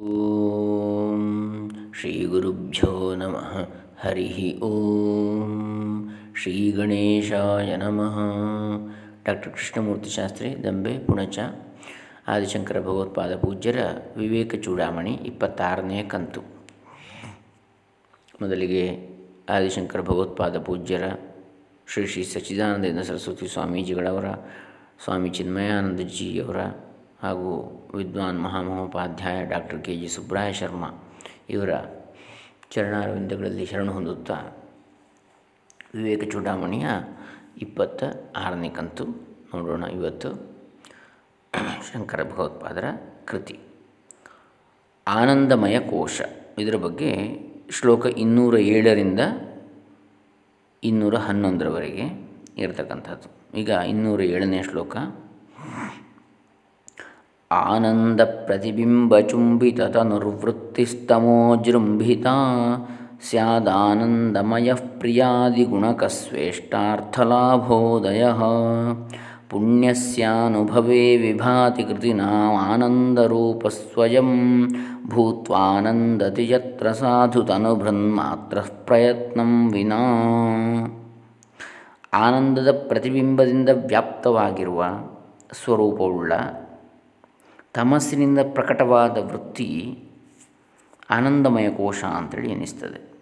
ಓಂ ಶ್ರೀ ಗುರುಭ್ಯೋ ನಮಃ ಹರಿ ಓಂ ಶ್ರೀ ಗಣೇಶಾಯ ನಮಃ ಡಾಕ್ಟರ್ ಕೃಷ್ಣಮೂರ್ತಿ ಶಾಸ್ತ್ರಿ ದಂಬೆ ಪುಣಚ ಆದಿಶಂಕರ ಭಗವತ್ಪಾದ ಪೂಜ್ಯರ ವಿವೇಕ ಚೂಡಾಮಣಿ ಇಪ್ಪತ್ತಾರನೇ ಕಂತು। ಮೊದಲಿಗೆ ಆದಿಶಂಕರ ಭಗವತ್ಪಾದ ಪೂಜ್ಯರ ಶ್ರೀ ಶ್ರೀ ಸಚ್ಚಿದಾನಂದೇಂದ್ರ ಸರಸ್ವತಿ ಸ್ವಾಮೀಜಿಗಳವರ, ಸ್ವಾಮಿ ಚಿನ್ಮಯಾನಂದಜಿಯವರ ಹಾಗೂ ವಿದ್ವಾನ್ Mahamahopadhyaya doctor K G Subraya Sharma ಇವರ ಚರಣಾರವಿಂದಗಳಲ್ಲಿ ಶರಣ ಹೊಂದುತ್ತಾ ವಿವೇಕ ಚೂಡಾಮಣಿಯ ಇಪ್ಪತ್ತ ಆರನೇ ಕಂತು ನೋಡೋಣ ಇವತ್ತು. ಶಂಕರ ಭಗವತ್ಪಾದರ ಕೃತಿ. ಆನಂದಮಯ ಕೋಶ. ಇದರ ಬಗ್ಗೆ ಶ್ಲೋಕ ಇನ್ನೂರ ಏಳರಿಂದ ಇನ್ನೂರ ಹನ್ನೊಂದರವರೆಗೆ ಇರತಕ್ಕಂಥದ್ದು. ಈಗ ಇನ್ನೂರ ಏಳನೇ ಶ್ಲೋಕ. ಸ್ಯಾದಾನಂದಮಯ ಪ್ರಿಯಾದಿಗುಣಕಸ್ವೇಷ್ಟಾರ್ಥಲಾಭೋದಯ ಪುಣ್ಯಸ್ಯಾನುಭವೇ ವಿಭಾತಿ ಕೃತಿನಾಮಾನಂದರೂಪಸ್ವಯಂ ಭೂತ್ವಾನಂದತಿ ಯತ್ರ ಸಾಧು ತನುಭೃನ್ಮಾತ್ರ ಪ್ರಯತ್ನಂ ವಿನಾ ಆನಂದದ ಪ್ರತಿಬಿಂಬದಿಂದ ವ್ಯಾಪ್ತವಾಗಿರುವ ಸ್ವರೂಪವುಳ್ಳ ತಮಸ್ಸಿನಿಂದ ಪ್ರಕಟವಾದ ವೃತ್ತಿ ಆನಂದಮಯ ಕೋಶ ಅಂತೇಳಿ ಎನಿಸ್ತದೆ.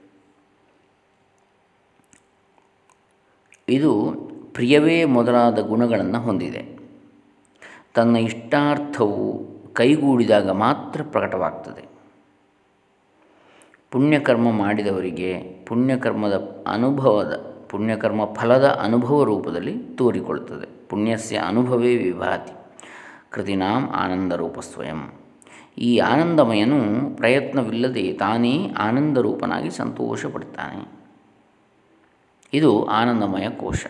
ಇದು ಪ್ರಿಯವೇ ಮೊದಲಾದ ಗುಣಗಳನ್ನು ಹೊಂದಿದೆ. ತನ್ನ ಇಷ್ಟಾರ್ಥವು ಕೈಗೂಡಿದಾಗ ಮಾತ್ರ ಪ್ರಕಟವಾಗ್ತದೆ. ಪುಣ್ಯಕರ್ಮ ಮಾಡಿದವರಿಗೆ ಪುಣ್ಯಕರ್ಮದ ಅನುಭವದ, ಪುಣ್ಯಕರ್ಮ ಫಲದ ಅನುಭವ ರೂಪದಲ್ಲಿ ತೋರಿಕೊಳ್ಳುತ್ತದೆ ಪುಣ್ಯಸ್ಯ ಅನುಭವೇ ವಿಭಾತಿ. ಕೃತಿನಾಂ ಆನಂದರೂಪ ಸ್ವಯಂ. ಈ ಆನಂದಮಯನು ಪ್ರಯತ್ನವಿಲ್ಲದೆ ತಾನೇ ಆನಂದರೂಪನಾಗಿ ಸಂತೋಷಪಡ್ತಾನೆ ಇದು ಆನಂದಮಯ ಕೋಶ.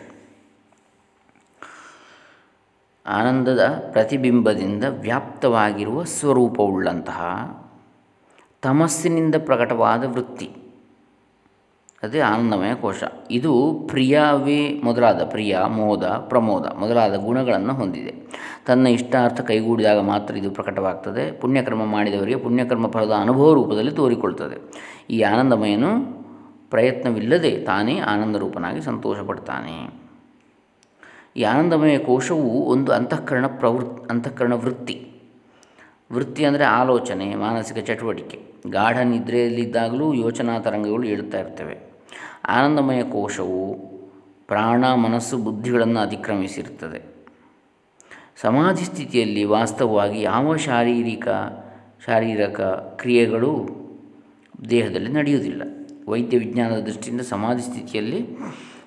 ಆನಂದದ ಪ್ರತಿಬಿಂಬದಿಂದ ವ್ಯಾಪ್ತವಾಗಿರುವ ಸ್ವರೂಪವುಳ್ಳಂತಹ ತಮಸ್ಸಿನಿಂದ ಪ್ರಕಟವಾದ ವೃತ್ತಿ. ಅದೇ ಆನಂದಮಯ ಕೋಶ. ಇದು ಪ್ರಿಯವೇ ಮೊದಲಾದ ಪ್ರಿಯ, ಮೋದ, ಪ್ರಮೋದ ಮೊದಲಾದ ಗುಣಗಳನ್ನು ಹೊಂದಿದೆ. ತನ್ನ ಇಷ್ಟಾರ್ಥ ಕೈಗೂಡಿದಾಗ ಮಾತ್ರ ಇದು ಪ್ರಕಟವಾಗ್ತದೆ. ಪುಣ್ಯಕರ್ಮ ಮಾಡಿದವರಿಗೆ ಪುಣ್ಯಕರ್ಮ ಫಲದ ಅನುಭವ ರೂಪದಲ್ಲಿ ತೋರಿಕೊಳ್ತದೆ. ಈ ಆನಂದಮಯನು ಪ್ರಯತ್ನವಿಲ್ಲದೆ ತಾನೇ ಆನಂದ ರೂಪನಾಗಿ ಸಂತೋಷಪಡ್ತಾನೆ. ಈ ಆನಂದಮಯ ಕೋಶವು ಒಂದು ಅಂತಃಕರಣ ಪ್ರವೃತ್, ಅಂತಃಕರಣ ವೃತ್ತಿ. ವೃತ್ತಿ ಅಂದರೆ ಆಲೋಚನೆ, ಮಾನಸಿಕ ಚಟುವಟಿಕೆ. ಗಾಢ ನಿದ್ರೆಯಲ್ಲಿದ್ದಾಗಲೂ ಯೋಚನಾ ತರಂಗಗಳು ಏಳುತ್ತಾ ಇರ್ತವೆ. ಆನಂದಮಯ ಕೋಶವು ಪ್ರಾಣ, ಮನಸ್ಸು, ಬುದ್ಧಿಗಳನ್ನು ಅತಿಕ್ರಮಿಸಿರುತ್ತದೆ. ಸಮಾಧಿ ಸ್ಥಿತಿಯಲ್ಲಿ ವಾಸ್ತವವಾಗಿ ಯಾವ ಶಾರೀರಿಕ ಶಾರೀರಿಕ ಕ್ರಿಯೆಗಳು ದೇಹದಲ್ಲಿ ನಡೆಯುವುದಿಲ್ಲ. ವೈದ್ಯ ವಿಜ್ಞಾನದ ದೃಷ್ಟಿಯಿಂದ ಸಮಾಧಿ ಸ್ಥಿತಿಯಲ್ಲಿ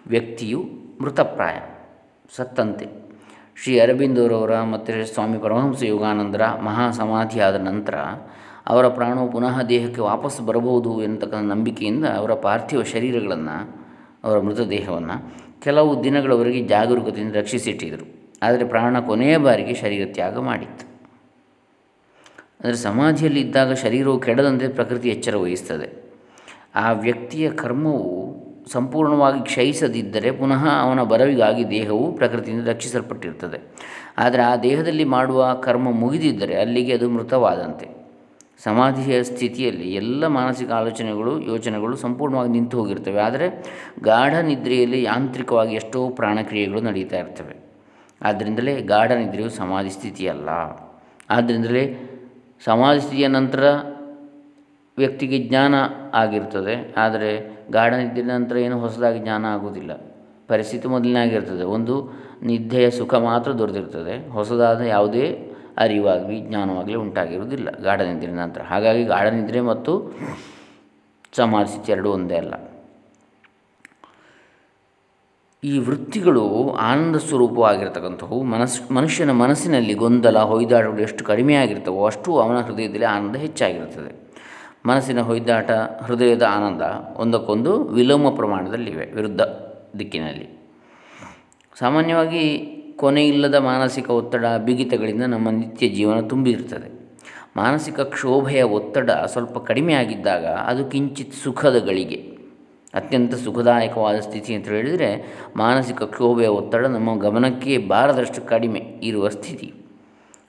ವ್ಯಕ್ತಿಯು ಮೃತಪ್ರಾಯ, ಸತ್ತಂತೆ. ಶ್ರೀ ಅರಬಿಂದೋರವರ ಮತ್ತು ಸ್ವಾಮಿ ಪರಮಹಂಸ ಯೋಗಾನಂದರ ಮಹಾ ಸಮಾಧಿಯಾದ ನಂತರ ಅವರ ಪ್ರಾಣವು ಪುನಃ ದೇಹಕ್ಕೆ ವಾಪಸ್ ಬರಬಹುದು ಎಂತಕ್ಕಂಥ ನಂಬಿಕೆಯಿಂದ ಅವರ ಪಾರ್ಥಿವ ಶರೀರಗಳನ್ನು, ಅವರ ಮೃತದೇಹವನ್ನು ಕೆಲವು ದಿನಗಳವರೆಗೆ ಜಾಗರೂಕತೆಯಿಂದ ರಕ್ಷಿಸಿಟ್ಟಿದ್ದರು ಆದರೆ ಪ್ರಾಣ ಕೊನೆಯ ಬಾರಿಗೆ ಶರೀರ ತ್ಯಾಗ ಮಾಡಿತ್ತು. ಅಂದರೆ ಸಮಾಧಿಯಲ್ಲಿ ಇದ್ದಾಗ ಶರೀರವು ಕೆಡದಂತೆ ಪ್ರಕೃತಿ ಎಚ್ಚರ ವಹಿಸ್ತದೆ. ಆ ವ್ಯಕ್ತಿಯ ಕರ್ಮವು ಸಂಪೂರ್ಣವಾಗಿ ಕ್ಷಯಿಸದಿದ್ದರೆ ಪುನಃ ಅವನ ಬರವಿಗಾಗಿ ದೇಹವು ಪ್ರಕೃತಿಯಿಂದ ರಕ್ಷಿಸಲ್ಪಟ್ಟಿರ್ತದೆ. ಆದರೆ ಆ ದೇಹದಲ್ಲಿ ಮಾಡುವ ಕರ್ಮ ಮುಗಿದಿದ್ದರೆ ಅಲ್ಲಿಗೆ ಅದು ಮೃತವಾದಂತೆ. ಸಮಾಧಿಯ ಸ್ಥಿತಿಯಲ್ಲಿ ಎಲ್ಲ ಮಾನಸಿಕ ಆಲೋಚನೆಗಳು, ಯೋಚನೆಗಳು ಸಂಪೂರ್ಣವಾಗಿ ನಿಂತು ಹೋಗಿರ್ತವೆ. ಆದರೆ ಗಾಢ ನಿದ್ರೆಯಲ್ಲಿ ಯಾಂತ್ರಿಕವಾಗಿ ಎಷ್ಟೋ ಪ್ರಾಣಕ್ರಿಯೆಗಳು ನಡೀತಾ ಇರ್ತವೆ. ಆದ್ದರಿಂದಲೇ ಗಾಢ ನಿದ್ರೆಯು ಸಮಾಧಿ ಸ್ಥಿತಿಯಲ್ಲ. ಆದ್ದರಿಂದಲೇ ಸಮಾಧಿ ಸ್ಥಿತಿಯ ನಂತರ ವ್ಯಕ್ತಿಗೆ ಜ್ಞಾನ ಆಗಿರ್ತದೆ. ಆದರೆ ಗಾಢ ನಿದ್ರೆಯ ನಂತರ ಏನು ಹೊಸದಾಗಿ ಜ್ಞಾನ ಆಗುವುದಿಲ್ಲ. ಪರಿಸ್ಥಿತಿ ಮೊದಲನೇ ಆಗಿರ್ತದೆ ಒಂದು ನಿದ್ದೆಯ ಸುಖ ಮಾತ್ರ ದೊರೆತಿರ್ತದೆ. ಹೊಸದಾದ ಯಾವುದೇ ಅರಿವಾಗಲಿ, ಜ್ಞಾನವಾಗಲಿ ಉಂಟಾಗಿರುವುದಿಲ್ಲ. ಗಾಢ ನಿದ್ರೆ ನಂತರ. ಹಾಗಾಗಿ ಗಾಢ ನಿದ್ರೆ ಮತ್ತು ಸಮಾಧಿ ಸ್ಥಿತಿ ಎರಡೂ ಒಂದೇ ಅಲ್ಲ. ಈ ವೃತ್ತಿಗಳು ಆನಂದ ಸ್ವರೂಪವಾಗಿರ್ತಕ್ಕಂಥವು, ಮನಸ್, ಮನುಷ್ಯನ ಮನಸ್ಸಿನಲ್ಲಿ ಗೊಂದಲ, ಹೊಯ್ದಾಟಗಳು ಎಷ್ಟು ಕಡಿಮೆ ಆಗಿರ್ತವೋ ಅಷ್ಟು ಅವನ ಹೃದಯದಲ್ಲಿ ಆನಂದ ಹೆಚ್ಚಾಗಿರುತ್ತದೆ. ಮನಸ್ಸಿನ ಹೊಯ್ದಾಟ, ಹೃದಯದ ಆನಂದ ಒಂದಕ್ಕೊಂದು ವಿಲೋಮ ಪ್ರಮಾಣದಲ್ಲಿವೆ ವಿರುದ್ಧ ದಿಕ್ಕಿನಲ್ಲಿ. ಸಾಮಾನ್ಯವಾಗಿ ಕೊನೆಯಿಲ್ಲದ ಮಾನಸಿಕ ಒತ್ತಡ ಬಿಗಿತಗಳಿಂದ ನಮ್ಮ ನಿತ್ಯ ಜೀವನ ತುಂಬಿರ್ತದೆ ಮಾನಸಿಕ ಕ್ಷೋಭೆಯ ಒತ್ತಡ ಸ್ವಲ್ಪ ಕಡಿಮೆ ಆಗಿದ್ದಾಗ ಅದು ಕಿಂಚಿತ್ ಸುಖದ ಗಳಿಗೆ, ಅತ್ಯಂತ ಸುಖದಾಯಕವಾದ ಸ್ಥಿತಿ ಅಂತ ಹೇಳಿದರೆ ಮಾನಸಿಕ ಕ್ಷೋಭೆಯ ಒತ್ತಡ ನಮ್ಮ ಗಮನಕ್ಕೆ ಬಾರದಷ್ಟು ಕಡಿಮೆ ಇರುವ ಸ್ಥಿತಿ.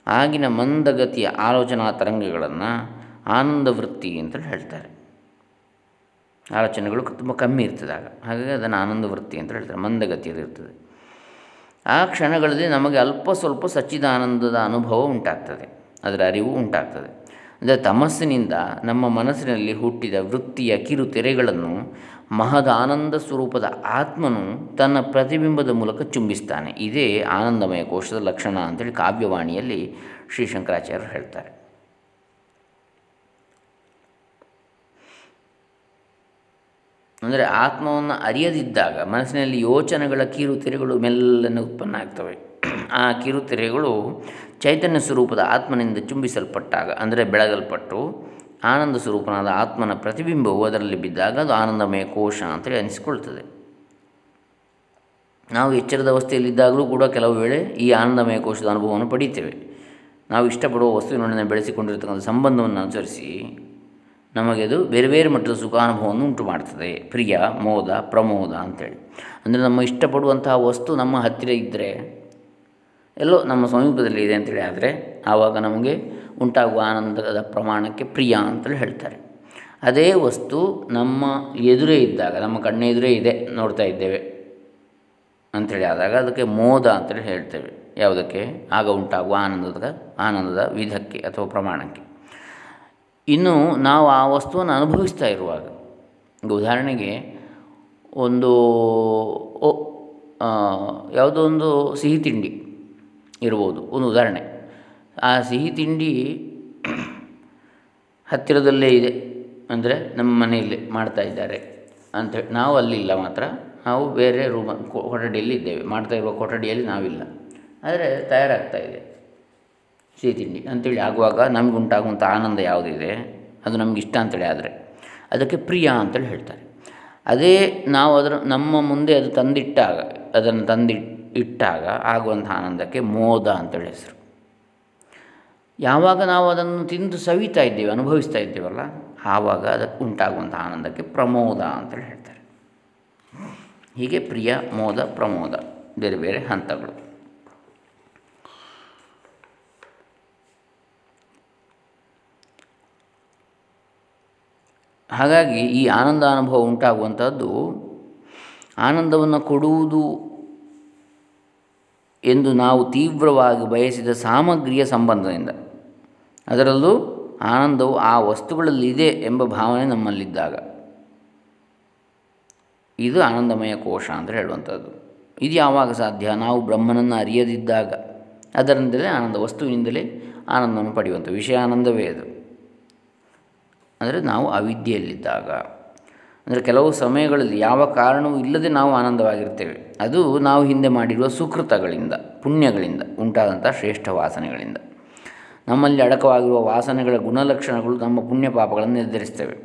ಆಗಿನ ಮಂದಗತಿಯ ಆಲೋಚನಾ ತರಂಗಗಳನ್ನು ಆನಂದ ವೃತ್ತಿ ಅಂತ ಹೇಳ್ತಾರೆ. ಆಲೋಚನೆಗಳು ತುಂಬ ಕಮ್ಮಿ ಇರ್ತದೆ ಆಗ. ಹಾಗಾಗಿ ಅದನ್ನು ಆನಂದ ವೃತ್ತಿ ಅಂತ ಹೇಳ್ತಾರೆ, ಮಂದಗತಿಯಲ್ಲಿ ಇರ್ತದೆ. ಆ ಕ್ಷಣಗಳಲ್ಲಿ ನಮಗೆ ಅಲ್ಪ ಸ್ವಲ್ಪ ಸಚ್ಚಿದಾನಂದದ ಅನುಭವ ಉಂಟಾಗ್ತದೆ. ಅದರ ಅರಿವು ಉಂಟಾಗ್ತದೆ. ಅಂದರೆ ತಮಸ್ಸಿನಿಂದ ನಮ್ಮ ಮನಸ್ಸಿನಲ್ಲಿ ಹುಟ್ಟಿದ ವೃತ್ತಿಯ ಕಿರುತೆರೆಗಳನ್ನು ತೆರೆಗಳನ್ನು ಮಹದಾನಂದ ಸ್ವರೂಪದ ಆತ್ಮನು ತನ್ನ ಪ್ರತಿಬಿಂಬದ ಮೂಲಕ ಚುಂಬಿಸ್ತಾನೆ. ಇದೇ ಆನಂದಮಯ ಕೋಶದ ಲಕ್ಷಣ ಅಂತೇಳಿ ಕಾವ್ಯವಾಣಿಯಲ್ಲಿ ಶ್ರೀ ಶಂಕರಾಚಾರ್ಯರು ಹೇಳ್ತಾರೆ. ಅಂದರೆ ಆತ್ಮವನ್ನು ಅರಿಯದಿದ್ದಾಗ ಮನಸ್ಸಿನಲ್ಲಿ ಯೋಚನೆಗಳ ಕಿರುತೆರೆಗಳು ಮೆಲ್ಲನೆ ಉತ್ಪನ್ನ ಆಗ್ತವೆ. ಆ ಕಿರುತೆರೆಗಳು ಚೈತನ್ಯ ಸ್ವರೂಪದ ಆತ್ಮನಿಂದ ಚುಂಬಿಸಲ್ಪಟ್ಟಾಗ, ಅಂದರೆ ಬೆಳಗಲ್ಪಟ್ಟು ಆನಂದ ಸ್ವರೂಪನಾದ ಆತ್ಮನ ಪ್ರತಿಬಿಂಬವು ಅದರಲ್ಲಿ ಬಿದ್ದಾಗ ಅದು ಆನಂದಮಯ ಕೋಶ ಅಂತೇಳಿ ಅನಿಸಿಕೊಳ್ತದೆ ನಾವು ಎಚ್ಚರದ ಅವಸ್ಥೆಯಲ್ಲಿದ್ದಾಗಲೂ ಕೂಡ ಕೆಲವು ವೇಳೆ ಈ ಆನಂದಮಯ ಕೋಶದ ಅನುಭವವನ್ನು ಪಡೆಯುತ್ತೇವೆ ನಾವು ಇಷ್ಟಪಡುವ ವಸ್ತುವಿನೊಡನೆ ಬೆಳೆಸಿಕೊಂಡಿರ್ತಕ್ಕಂಥ ಸಂಬಂಧವನ್ನು ಅನುಸರಿಸಿ ನಮಗೆ ಅದು ಬೇರೆ ಬೇರೆ ಮಟ್ಟದ ಸುಖಾನುಭವವನ್ನು ಉಂಟು ಮಾಡ್ತದೆ ಪ್ರಿಯ, ಮೋದ, ಪ್ರಮೋದ ಅಂಥೇಳಿ ಅಂದರೆ ನಮ್ಮ ಇಷ್ಟಪಡುವಂತಹ ವಸ್ತು ನಮ್ಮ ಹತ್ತಿರ ಇದ್ದರೆ ಎಲ್ಲೋ ನಮ್ಮ ಸಮೀಪದಲ್ಲಿ ಇದೆ ಅಂತೇಳಿ ಆದರೆ, ಆವಾಗ ನಮಗೆ ಉಂಟಾಗುವ ಆನಂದದ ಪ್ರಮಾಣಕ್ಕೆ ಪ್ರಿಯ ಅಂತೇಳಿ ಹೇಳ್ತಾರೆ. ಅದೇ ವಸ್ತು ನಮ್ಮ ಎದುರೇ ಇದ್ದಾಗ, ನಮ್ಮ ಕಣ್ಣೆದುರೇ ಇದೆ ನೋಡ್ತಾ ಇದ್ದೇವೆ ಅಂಥೇಳಿ ಆದಾಗ ಅದಕ್ಕೆ ಮೋದ ಅಂತೇಳಿ ಹೇಳ್ತೇವೆ. ಯಾವುದಕ್ಕೆ? ಆಗ ಉಂಟಾಗುವ ಆನಂದದ ಆನಂದದ ವಿಧಕ್ಕೆ ಅಥವಾ ಪ್ರಮಾಣಕ್ಕೆ. ಇನ್ನು ನಾವು ಆ ವಸ್ತುವನ್ನು ಅನುಭವಿಸ್ತಾ ಇರುವಾಗ, ಈಗ ಉದಾಹರಣೆಗೆ ಒಂದು ಯಾವುದೋ ಒಂದು ಸಿಹಿ ತಿಂಡಿ ಇರ್ಬೋದು, ಒಂದು ಉದಾಹರಣೆ. ಆ ಸಿಹಿ ತಿಂಡಿ ಹತ್ತಿರದಲ್ಲೇ ಇದೆ, ಅಂದರೆ ನಮ್ಮ ಮನೆಯಲ್ಲಿ ಮಾಡ್ತಾ ಇದ್ದಾರೆ ಅಂಥೇಳಿ ನಾವು ಅಲ್ಲಿಲ್ಲ ಮಾತ್ರ, ನಾವು ಬೇರೆ ರೂಮ್ ಕೊಠಡಿಯಲ್ಲಿ ಇದ್ದೇವೆ, ಮಾಡ್ತಾ ಇರುವ ಕೊಠಡಿಯಲ್ಲಿ ನಾವಿಲ್ಲ. ಆದರೆ ತಯಾರಾಗ್ತಾ ಇದೆ. ಸಿಹಿ ತಿಂಡಿ ಅಂಥೇಳಿ ಆಗುವಾಗ ನಮ್ಗೆ ಉಂಟಾಗುವಂಥ ಆನಂದ ಯಾವುದಿದೆ? ಅದು ನಮ್ಗೆ ಇಷ್ಟ ಅಂತೇಳಿ ಆದರೆ ಅದಕ್ಕೆ ಪ್ರಿಯ ಅಂತೇಳಿ ಹೇಳ್ತಾರೆ. ಅದೇ ನಾವು ಅದರ ನಮ್ಮ ಮುಂದೆ ಅದು ತಂದಿಟ್ಟಾಗ, ಅದನ್ನು ತಂದಿ ಇಟ್ಟಾಗ ಆಗುವಂಥ ಆನಂದಕ್ಕೆ ಮೋದ ಅಂತೇಳಿ ಹೆಸರು. ಯಾವಾಗ ನಾವು ಅದನ್ನು ತಿಂದು ಸವಿತಾ ಇದ್ದೇವೆ, ಅನುಭವಿಸ್ತಾ ಇದ್ದೇವಲ್ಲ, ಆವಾಗ ಅದಕ್ಕೆ ಉಂಟಾಗುವಂಥ ಆನಂದಕ್ಕೆ ಪ್ರಮೋದ ಅಂತೇಳಿ ಹೇಳ್ತಾರೆ. ಹೀಗೆ ಪ್ರಿಯ, ಮೋದ, ಪ್ರಮೋದ ಬೇರೆ ಬೇರೆ ಹಂತಗಳು. ಹಾಗಾಗಿ ಈ ಆನಂದ ಅನುಭವ ಉಂಟಾಗುವಂಥದ್ದು ಆನಂದವನ್ನು ಕೊಡುವುದು ಎಂದು ನಾವು ತೀವ್ರವಾಗಿ ಬಯಸಿದ ಸಾಮಗ್ರಿಯ ಸಂಬಂಧದಿಂದ. ಅದರಲ್ಲೂ ಆನಂದವು ಆ ವಸ್ತುಗಳಲ್ಲಿ ಇದೆ ಎಂಬ ಭಾವನೆ ನಮ್ಮಲ್ಲಿದ್ದಾಗ. ಇದು ಆನಂದಮಯ ಕೋಶ ಅಂತ ಹೇಳುವಂಥದ್ದು. ಇದು ಯಾವಾಗ ಸಾಧ್ಯ? ನಾವು ಬ್ರಹ್ಮನನ್ನು ಅರಿಯದಿದ್ದಾಗ. ಅದರಿಂದಲೇ ಆನಂದ, ವಸ್ತುವಿನಿಂದಲೇ ಆನಂದವನ್ನು ಪಡೆಯುವಂಥ ವಿಷಯ ಆನಂದವೇ ಅದು. ಅಂದರೆ ನಾವು ಅವಿದ್ಯೆಯಲ್ಲಿದ್ದಾಗ. ಅಂದರೆ ಕೆಲವು ಸಮಯಗಳಲ್ಲಿ ಯಾವ ಕಾರಣವೂ ಇಲ್ಲದೆ ನಾವು ಆನಂದವಾಗಿರ್ತೇವೆ. ಅದು ನಾವು ಹಿಂದೆ ಮಾಡಿರುವ ಸುಕೃತಗಳಿಂದ, ಪುಣ್ಯಗಳಿಂದ, ಉಂಟಾದಂಥ ಶ್ರೇಷ್ಠ ವಾಸನೆಗಳಿಂದ. ನಮ್ಮಲ್ಲಿ ಅಡಕವಾಗಿರುವ ವಾಸನೆಗಳ ಗುಣಲಕ್ಷಣಗಳು ನಮ್ಮ ಪುಣ್ಯ ಪಾಪಗಳನ್ನು ನಿರ್ಧರಿಸ್ತೇವೆ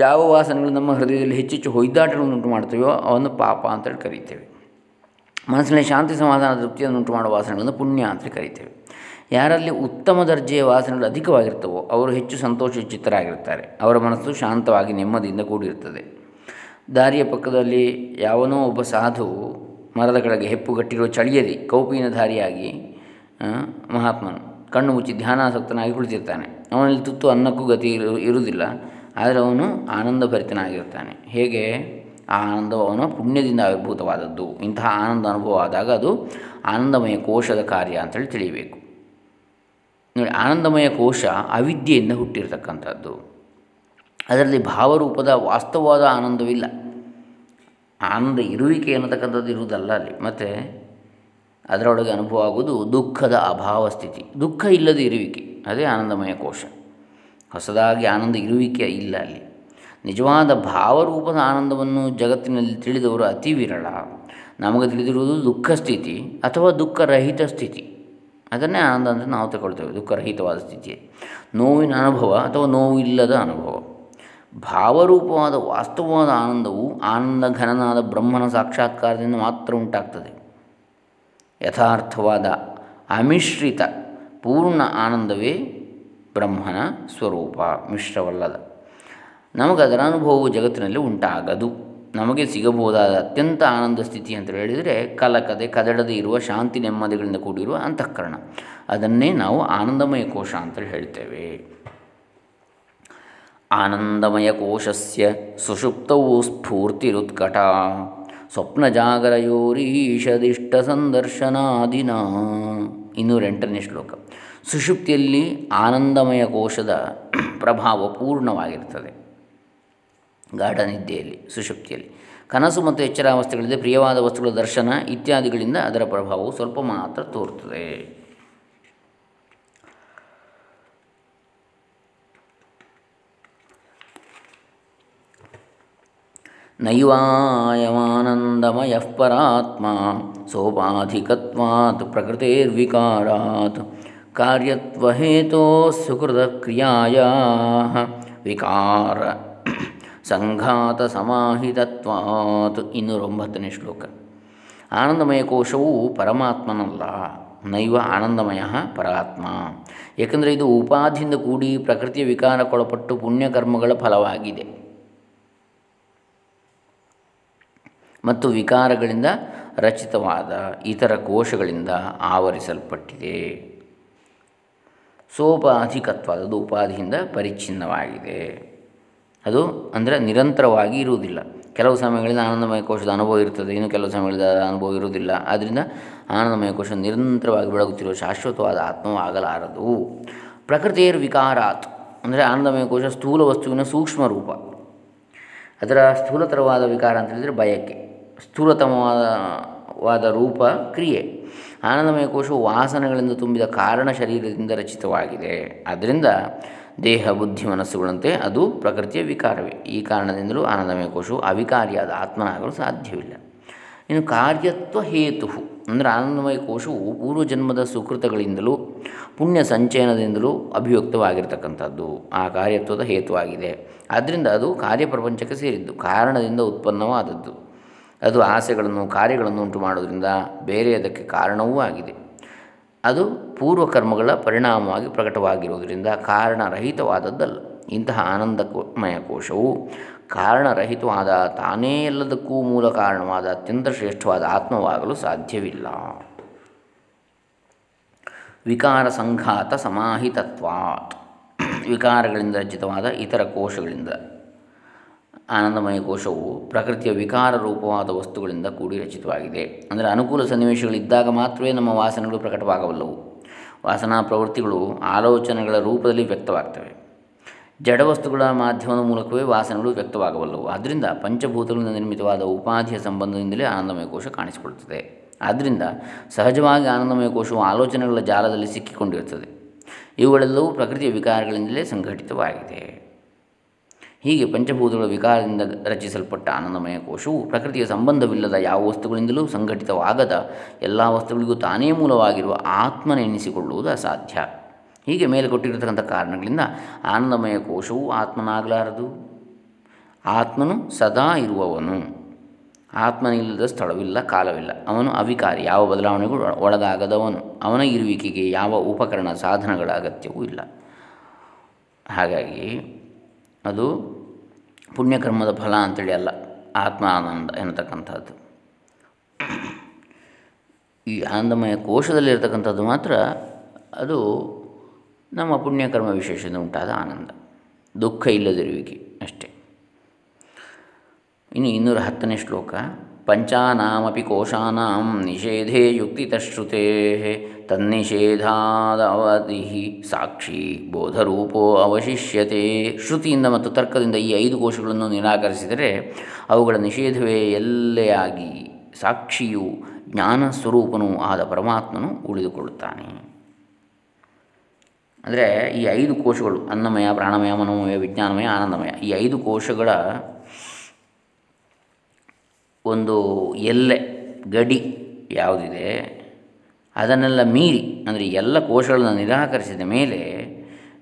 ಯಾವ ವಾಸನೆಗಳು ನಮ್ಮ ಹೃದಯದಲ್ಲಿ ಹೆಚ್ಚೆಚ್ಚು ಹೊಯ್ದಾಟಗಳನ್ನು ಉಂಟು ಮಾಡ್ತೇವೋ ಅವನ್ನು ಪಾಪ ಅಂತೇಳಿ ಕರೀತೇವೆ ಮನಸ್ಸಿನಲ್ಲಿ ಶಾಂತಿ ಸಮಾಧಾನ ತೃಪ್ತಿಯನ್ನು ಉಂಟು ಮಾಡುವ ವಾಸನೆಗಳನ್ನು ಪುಣ್ಯ ಅಂತೇಳಿ ಕರೀತೇವೆ ಯಾರಲ್ಲಿ ಉತ್ತಮ ದರ್ಜೆಯ ವಾಸನೆಗಳು ಅಧಿಕವಾಗಿರ್ತವೋ ಅವರು ಹೆಚ್ಚು ಸಂತೋಷ ಚಿತ್ತರಾಗಿರ್ತಾರೆ ಅವರ ಮನಸ್ಸು ಶಾಂತವಾಗಿ ನೆಮ್ಮದಿಯಿಂದ ಕೂಡಿರುತ್ತದೆ. ದಾರಿಯ ಪಕ್ಕದಲ್ಲಿ ಯಾವನೋ ಒಬ್ಬ ಸಾಧು ಮರದ ಕೆಳಗೆ ಹೆಪ್ಪುಗಟ್ಟಿರುವ ಚಳಿಯಲ್ಲಿ ಕೌಪಿನ ಧಾರಿಯಾಗಿ ಮಹಾತ್ಮನು ಕಣ್ಣು ಮುಚ್ಚಿ ಧ್ಯಾನಾಸಕ್ತನಾಗಿ ಕುಳಿತಿರ್ತಾನೆ. ಅವನಲ್ಲಿ ತುತ್ತು ಅನ್ನಕ್ಕೂ ಗತಿ ಇರು, ಇರುವುದಿಲ್ಲ. ಆದರೆ ಅವನು ಆನಂದ ಭರಿತನಾಗಿರ್ತಾನೆ ಹೇಗೆ? ಆ ಆನಂದವು ಅವನ ಪುಣ್ಯದಿಂದ ಆವಿರ್ಭೂತವಾದದ್ದು ಇಂತಹ ಆನಂದ ಅನುಭವ ಆದಾಗ ಅದು ಆನಂದಮಯ ಕೋಶದ ಕಾರ್ಯ ಅಂತೇಳಿ ತಿಳಿಯಬೇಕು. ನೋಡಿ, ಆನಂದಮಯ ಕೋಶ ಅವಿದ್ಯೆಯಿಂದ ಹುಟ್ಟಿರತಕ್ಕಂಥದ್ದು. ಅದರಲ್ಲಿ ಭಾವರೂಪದ ವಾಸ್ತವವಾದ ಆನಂದವಿಲ್ಲ. ಆನಂದ ಇರುವಿಕೆ ಅನ್ನತಕ್ಕಂಥದ್ದು ಇರುವುದಲ್ಲ ಅಲ್ಲಿ. ಮತ್ತು ಅದರೊಳಗೆ ಅನುಭವ ಆಗುವುದು ದುಃಖದ ಅಭಾವ ಸ್ಥಿತಿ. ದುಃಖ ಇಲ್ಲದ ಇರುವಿಕೆ, ಅದೇ ಆನಂದಮಯ ಕೋಶ. ಹೊಸದಾಗಿ ಆನಂದ ಇರುವಿಕೆ ಇಲ್ಲ ಅಲ್ಲಿ. ನಿಜವಾದ ಭಾವರೂಪದ ಆನಂದವನ್ನು ಜಗತ್ತಿನಲ್ಲಿ ತಿಳಿದವರು ಅತಿ ವಿರಳ ನಮಗೆ ತಿಳಿದಿರುವುದು ದುಃಖ ಸ್ಥಿತಿ ಅಥವಾ ದುಃಖರಹಿತ ಸ್ಥಿತಿ. ಅದನ್ನೇ ಆನಂದ ಅಂತ ನಾವು ತಗೊಳ್ತೇವೆ ದುಃಖರಹಿತವಾದ ಸ್ಥಿತಿ ನೋವಿನ ಅನುಭವ ಅಥವಾ ನೋವಿಲ್ಲದ ಅನುಭವ. ಭಾವರೂಪವಾದ, ವಾಸ್ತವವಾದ ಆನಂದವು ಆನಂದ ಘನನಾದ ಬ್ರಹ್ಮನ ಸಾಕ್ಷಾತ್ಕಾರದಿಂದ ಮಾತ್ರ ಉಂಟಾಗ್ತದೆ. ಯಥಾರ್ಥವಾದ, ಅಮಿಶ್ರಿತ, ಪೂರ್ಣ ಆನಂದವೇ ಬ್ರಹ್ಮನ ಸ್ವರೂಪ, ಮಿಶ್ರವಲ್ಲದ. ನಮಗದರ ಅನುಭವವು ಜಗತ್ತಿನಲ್ಲಿ ಉಂಟಾಗದು. ನಮಗೆ ಸಿಗಬಹುದಾದ ಅತ್ಯಂತ ಆನಂದ ಸ್ಥಿತಿ ಅಂತ ಹೇಳಿದರೆ ಕಲಕದೆ ಕದಡದೆ ಇರುವ ಶಾಂತಿ ನೆಮ್ಮದಿಗಳಿಂದ ಕೂಡಿರುವ ಅಂತಃಕರಣ. ಅದನ್ನೇ ನಾವು ಆನಂದಮಯ ಕೋಶ ಅಂತ ಹೇಳ್ತೇವೆ. ಆನಂದಮಯ ಕೋಶಸ್ಯ ಸುಷುಪ್ತೌ ಸ್ಫೂರ್ತಿರುತ್ಕಟ. ಸಂದರ್ಶನಾದಿನ. ಇನ್ನೂರೆಂಟನೇ ಶ್ಲೋಕ. ಸುಷುಪ್ತಿಯಲ್ಲಿ ಆನಂದಮಯ ಕೋಶದ ಪ್ರಭಾವ ಪೂರ್ಣವಾಗಿರ್ತದೆ. ಗಾಢ ನಿದ್ದೆಯಲ್ಲಿ ಸುಷುಪ್ತಿಯಲ್ಲಿ ಕನಸು ಮತ್ತು ಎಚ್ಚರಾವಸ್ಥೆಗಳಿಂದ ಪ್ರಿಯವಾದ ವಸ್ತುಗಳ ದರ್ಶನ ಇತ್ಯಾದಿಗಳಿಂದ ಅದರ ಪ್ರಭಾವವು ಸ್ವಲ್ಪ ಮಾತ್ರ ತೋರುತ್ತದೆ. ನೈವಾಯಮಾನಂದಮಯ ಪರಾತ್ಮ ಸೋಪಾಧಿಕತ್ವಾತ್ ಪ್ರಕೃತಿರ್ವಿಕಾರಾತ್ ಕಾರ್ಯತ್ವಹೇತೋ ಸುಕೃತ ಕ್ರಿಯಾಯ ವಿಕಾರ. ಸಂಘಾತ ಸಮಾಹಿತತ್ವಾತ್ ಇನ್ನೂರೊಂಬತ್ತನೇ ಶ್ಲೋಕ. ಆನಂದಮಯ ಕೋಶವು ಪರಮಾತ್ಮನಲ್ಲ, ನೈವ ಆನಂದಮಯ ಪರಾತ್ಮ. ಏಕೆಂದರೆ ಇದು ಉಪಾಧಿಯಿಂದ ಕೂಡಿ ಪ್ರಕೃತಿಯ ವಿಕಾರಕ್ಕೊಳಪಟ್ಟು ಪುಣ್ಯಕರ್ಮಗಳ ಫಲವಾಗಿದೆ. ಮತ್ತು ವಿಕಾರಗಳಿಂದ ರಚಿತವಾದ ಇತರ ಕೋಶಗಳಿಂದ ಆವರಿಸಲ್ಪಟ್ಟಿದೆ. ಸೋಪಾಧಿಕತ್ವಾದದ್ದು ಉಪಾಧಿಯಿಂದ ಪರಿಚ್ಛಿನ್ನವಾಗಿದೆ. ಅದು ಅಂದರೆ ನಿರಂತರವಾಗಿ ಇರುವುದಿಲ್ಲ. ಕೆಲವು ಸಮಯಗಳಿಂದ ಆನಂದಮಯ ಕೋಶದ ಅನುಭವ ಇರ್ತದೆ ಇನ್ನು ಕೆಲವು ಸಮಯಗಳಿಂದ ಅನುಭವ ಇರುವುದಿಲ್ಲ. ಆದ್ದರಿಂದ ಆನಂದಮಯ ಕೋಶ ನಿರಂತರವಾಗಿ ಬೆಳಗುತ್ತಿರುವ ಶಾಶ್ವತವಾದ ಆತ್ಮವೂ ಆಗಲಾರದು. ಪ್ರಕೃತಿಯರ್ ವಿಕಾರಾತ್ ಅಂದರೆ ಆನಂದಮಯ ಕೋಶ ಸ್ಥೂಲ ವಸ್ತುವಿನ ಸೂಕ್ಷ್ಮ ರೂಪ. ಅದರ ಸ್ಥೂಲತರವಾದ ವಿಕಾರ ಅಂತ ಹೇಳಿದರೆ ಬಯಕೆ, ಸ್ಥೂಲತಮವಾದ ರೂಪ ಕ್ರಿಯೆ. ಆನಂದಮಯ ಕೋಶವು ವಾಸನೆಗಳಿಂದ ತುಂಬಿದ ಕಾರಣ ಶರೀರದಿಂದ ರಚಿತವಾಗಿದೆ. ಆದ್ದರಿಂದ ದೇಹ, ಬುದ್ಧಿ, ಮನಸ್ಸುಗಳಂತೆ ಅದು ಪ್ರಕೃತಿಯ ವಿಕಾರವೇ. ಈ ಕಾರಣದಿಂದಲೂ ಆನಂದಮಯ ಕೋಶವು ಅವಿಕಾರಿಯಾದ ಆತ್ಮನಾಗಲು ಸಾಧ್ಯವಿಲ್ಲ. ಇನ್ನು ಕಾರ್ಯತ್ವ ಹೇತು ಅಂದರೆ ಆನಂದಮಯ ಕೋಶವು ಪೂರ್ವಜನ್ಮದ ಸುಕೃತಗಳಿಂದಲೂ ಪುಣ್ಯ ಸಂಚಯನದಿಂದಲೂ ಅಭಿವ್ಯಕ್ತವಾಗಿರ್ತಕ್ಕಂಥದ್ದು. ಆ ಕಾರ್ಯತ್ವದ ಹೇತುವಾಗಿದೆ. ಆದ್ದರಿಂದ ಅದು ಕಾರ್ಯಪ್ರಪಂಚಕ್ಕೆ ಸೇರಿದ್ದು, ಕಾರಣದಿಂದ ಉತ್ಪನ್ನವಾದದ್ದು. ಅದು ಆಸೆಗಳನ್ನು, ಕಾರ್ಯಗಳನ್ನು ಉಂಟು ಮಾಡೋದರಿಂದ ಬೇರೆಯದಕ್ಕೆ ಕಾರಣವೂ ಆಗಿದೆ. ಅದು ಪೂರ್ವಕರ್ಮಗಳ ಪರಿಣಾಮವಾಗಿ ಪ್ರಕಟವಾಗಿರುವುದರಿಂದ ಕಾರಣರಹಿತವಾದದ್ದಲ್ಲ. ಇಂತಹ ಆನಂದಮಯ ಕೋಶವು ಕಾರಣರಹಿತವಾದ, ತಾನೇ ಎಲ್ಲದಕ್ಕೂ ಮೂಲ ಕಾರಣವಾದ, ಅತ್ಯಂತ ಶ್ರೇಷ್ಠವಾದ ಆತ್ಮವಾಗಲು ಸಾಧ್ಯವಿಲ್ಲ. ವಿಕಾರ ಸಂಘಾತ ಸಮಾಹಿತತ್ವಾತ್. ವಿಕಾರಗಳಿಂದ ರಚಿತವಾದ ಇತರ ಕೋಶಗಳಿಂದ ಆನಂದಮಯ ಕೋಶವು ಪ್ರಕೃತಿಯ ವಿಕಾರ ರೂಪವಾದ ವಸ್ತುಗಳಿಂದ ಕೂಡಿ ರಚಿತವಾಗಿದೆ. ಅಂದರೆ ಅನುಕೂಲ ಸನ್ನಿವೇಶಗಳಿದ್ದಾಗ ಮಾತ್ರವೇ ನಮ್ಮ ವಾಸನೆಗಳು ಪ್ರಕಟವಾಗಬಲ್ಲವು. ವಾಸನಾ ಪ್ರವೃತ್ತಿಗಳು ಆಲೋಚನೆಗಳ ರೂಪದಲ್ಲಿ ವ್ಯಕ್ತವಾಗ್ತವೆ. ಜಡವಸ್ತುಗಳ ಮಾಧ್ಯಮದ ಮೂಲಕವೇ ವಾಸನೆಗಳು ವ್ಯಕ್ತವಾಗಬಲ್ಲವು. ಆದ್ದರಿಂದ ಪಂಚಭೂತಗಳಿಂದ ನಿರ್ಮಿತವಾದ ಉಪಾಧಿಯ ಸಂಬಂಧದಿಂದಲೇ ಆನಂದಮಯ ಕೋಶ ಕಾಣಿಸಿಕೊಳ್ಳುತ್ತದೆ. ಆದ್ದರಿಂದ ಸಹಜವಾಗಿ ಆನಂದಮಯ ಕೋಶವು ಆಲೋಚನೆಗಳ ಜಾಲದಲ್ಲಿ ಸಿಕ್ಕಿಕೊಂಡಿರುತ್ತದೆ. ಇವುಗಳೆಲ್ಲವೂ ಪ್ರಕೃತಿಯ ವಿಕಾರಗಳಿಂದಲೇ ಸಂಘಟಿತವಾಗಿದೆ. ಹೀಗೆ ಪಂಚಭೂತಗಳ ವಿಕಾರದಿಂದ ರಚಿಸಲ್ಪಟ್ಟ ಆನಂದಮಯ ಕೋಶವು ಪ್ರಕೃತಿಯ ಸಂಬಂಧವಿಲ್ಲದ ಯಾವ ವಸ್ತುಗಳಿಂದಲೂ ಸಂಘಟಿತವಾಗದ ಎಲ್ಲ ವಸ್ತುಗಳಿಗೂ ತಾನೇ ಮೂಲವಾಗಿರುವ ಆತ್ಮನೆನಿಸಿಕೊಳ್ಳುವುದು ಅಸಾಧ್ಯ. ಹೀಗೆ ಮೇಲೆ ಕೊಟ್ಟಿರತಕ್ಕಂಥ ಕಾರಣಗಳಿಂದ ಆನಂದಮಯ ಕೋಶವು ಆತ್ಮನಾಗಲಾರದು. ಆತ್ಮನು ಸದಾ ಇರುವವನು. ಆತ್ಮನಿಲ್ಲದ ಸ್ಥಳವಿಲ್ಲ, ಕಾಲವಿಲ್ಲ. ಅವನು ಅವಿಕಾರಿ, ಯಾವ ಬದಲಾವಣೆಗೂ ಒಳಗಾಗದವನು. ಅವನ ಇರುವಿಕೆಗೆ ಯಾವ ಉಪಕರಣ ಸಾಧನಗಳ ಅಗತ್ಯವೂ ಇಲ್ಲ. ಹಾಗಾಗಿ ಅದು ಪುಣ್ಯಕರ್ಮದ ಫಲ ಅಂತೇಳಿ ಅಲ್ಲ, ಆತ್ಮ ಆನಂದ ಎನ್ನತಕ್ಕಂಥದ್ದು. ಈ ಆನಂದಮಯ ಕೋಶದಲ್ಲಿರ್ತಕ್ಕಂಥದ್ದು ಮಾತ್ರ ಅದು ನಮ್ಮ ಪುಣ್ಯಕರ್ಮ ವಿಶೇಷದಿಂದ ಉಂಟಾದ ಆನಂದ. ದುಃಖ ಇಲ್ಲದಿರುವಿಕೆ ಅಷ್ಟೇ. ಇನ್ನು ಇನ್ನೂರ ಹತ್ತನೇ ಶ್ಲೋಕ. ಪಂಚಾನಾಮಪಿ ಕೋಶಾನಾಂ ನಿಷೇಧೇ ಯುಕ್ತಿತಶ್ರುತೇ ತನ್ನಿಷೇಧಾದವಧಿ ಸಾಕ್ಷಿ ಬೋಧರೂಪೋ ಅವಶಿಷ್ಯತೆ. ಶ್ರುತಿಯಿಂದ ಮತ್ತು ತರ್ಕದಿಂದ ಈ ಐದು ಕೋಶಗಳನ್ನು ನಿರಾಕರಿಸಿದರೆ ಅವುಗಳ ನಿಷೇಧವೇ ಆಗಿ ಸಾಕ್ಷಿಯು ಜ್ಞಾನ ಸ್ವರೂಪನೂ ಆದ ಪರಮಾತ್ಮನು ಉಳಿದುಕೊಳ್ಳುತ್ತಾನೆ. ಅಂದರೆ ಈ ಐದು ಕೋಶಗಳು ಅನ್ನಮಯ, ಪ್ರಾಣಮಯ, ಮನೋಮಯ, ವಿಜ್ಞಾನಮಯ, ಆನಂದಮಯ ಈ ಐದು ಕೋಶಗಳ ಒಂದು ಎಲ್ಲೆ ಗಡಿ ಯಾವುದಿದೆ, ಅದನ್ನೆಲ್ಲ ಮೀರಿ, ಅಂದರೆ ಎಲ್ಲ ಕೋಶಗಳನ್ನು ನಿರಾಕರಿಸಿದ ಮೇಲೆ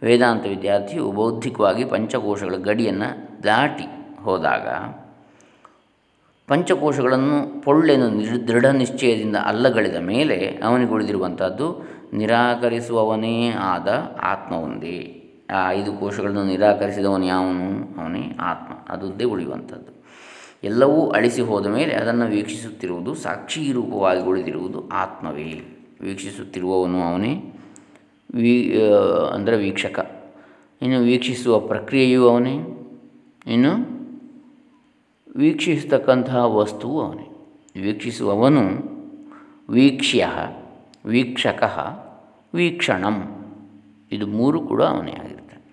ವೇದಾಂತ ವಿದ್ಯಾರ್ಥಿಯು ಬೌದ್ಧಿಕವಾಗಿ ಪಂಚಕೋಶಗಳ ಗಡಿಯನ್ನು ದಾಟಿ ಹೋದಾಗ ಪಂಚಕೋಶಗಳನ್ನು ಪೊಳ್ಳೆಯನ್ನು ದೃಢ ನಿಶ್ಚಯದಿಂದ ಅಲ್ಲಗಳಿದ ಮೇಲೆ ಅವನಿಗೆ ಉಳಿದಿರುವಂಥದ್ದು ನಿರಾಕರಿಸುವವನೇ ಆದ ಆತ್ಮ ಒಂದೇ ಆ ಐದು ಕೋಶಗಳನ್ನು ನಿರಾಕರಿಸಿದವನು ಯಾವನು? ಅವನೇ ಆತ್ಮ. ಅದುದ್ದೇ ಉಳಿಯುವಂಥದ್ದು ಎಲ್ಲವೂ ಅಳಿಸಿ ಹೋದ ಮೇಲೆ ಅದನ್ನು ವೀಕ್ಷಿಸುತ್ತಿರುವುದು ಸಾಕ್ಷಿ ರೂಪವಾಗಿ ಉಳಿದಿರುವುದು ಆತ್ಮವೇ. ವೀಕ್ಷಿಸುತ್ತಿರುವವನು ಅವನೇ. ವೀ ಅಂದರೆ ವೀಕ್ಷಕ. ಇನ್ನು ವೀಕ್ಷಿಸುವ ಪ್ರಕ್ರಿಯೆಯೂ ಅವನೇ. ಇನ್ನು ವೀಕ್ಷಿಸತಕ್ಕಂತಹ ವಸ್ತುವು ಅವನೇ. ವೀಕ್ಷಿಸುವವನು ವೀಕ್ಷ್ಯ, ವೀಕ್ಷಕ, ವೀಕ್ಷಣಂ. ಇದು ಮೂರು ಕೂಡ ಅವನೇ ಆಗಿರ್ತಾನೆ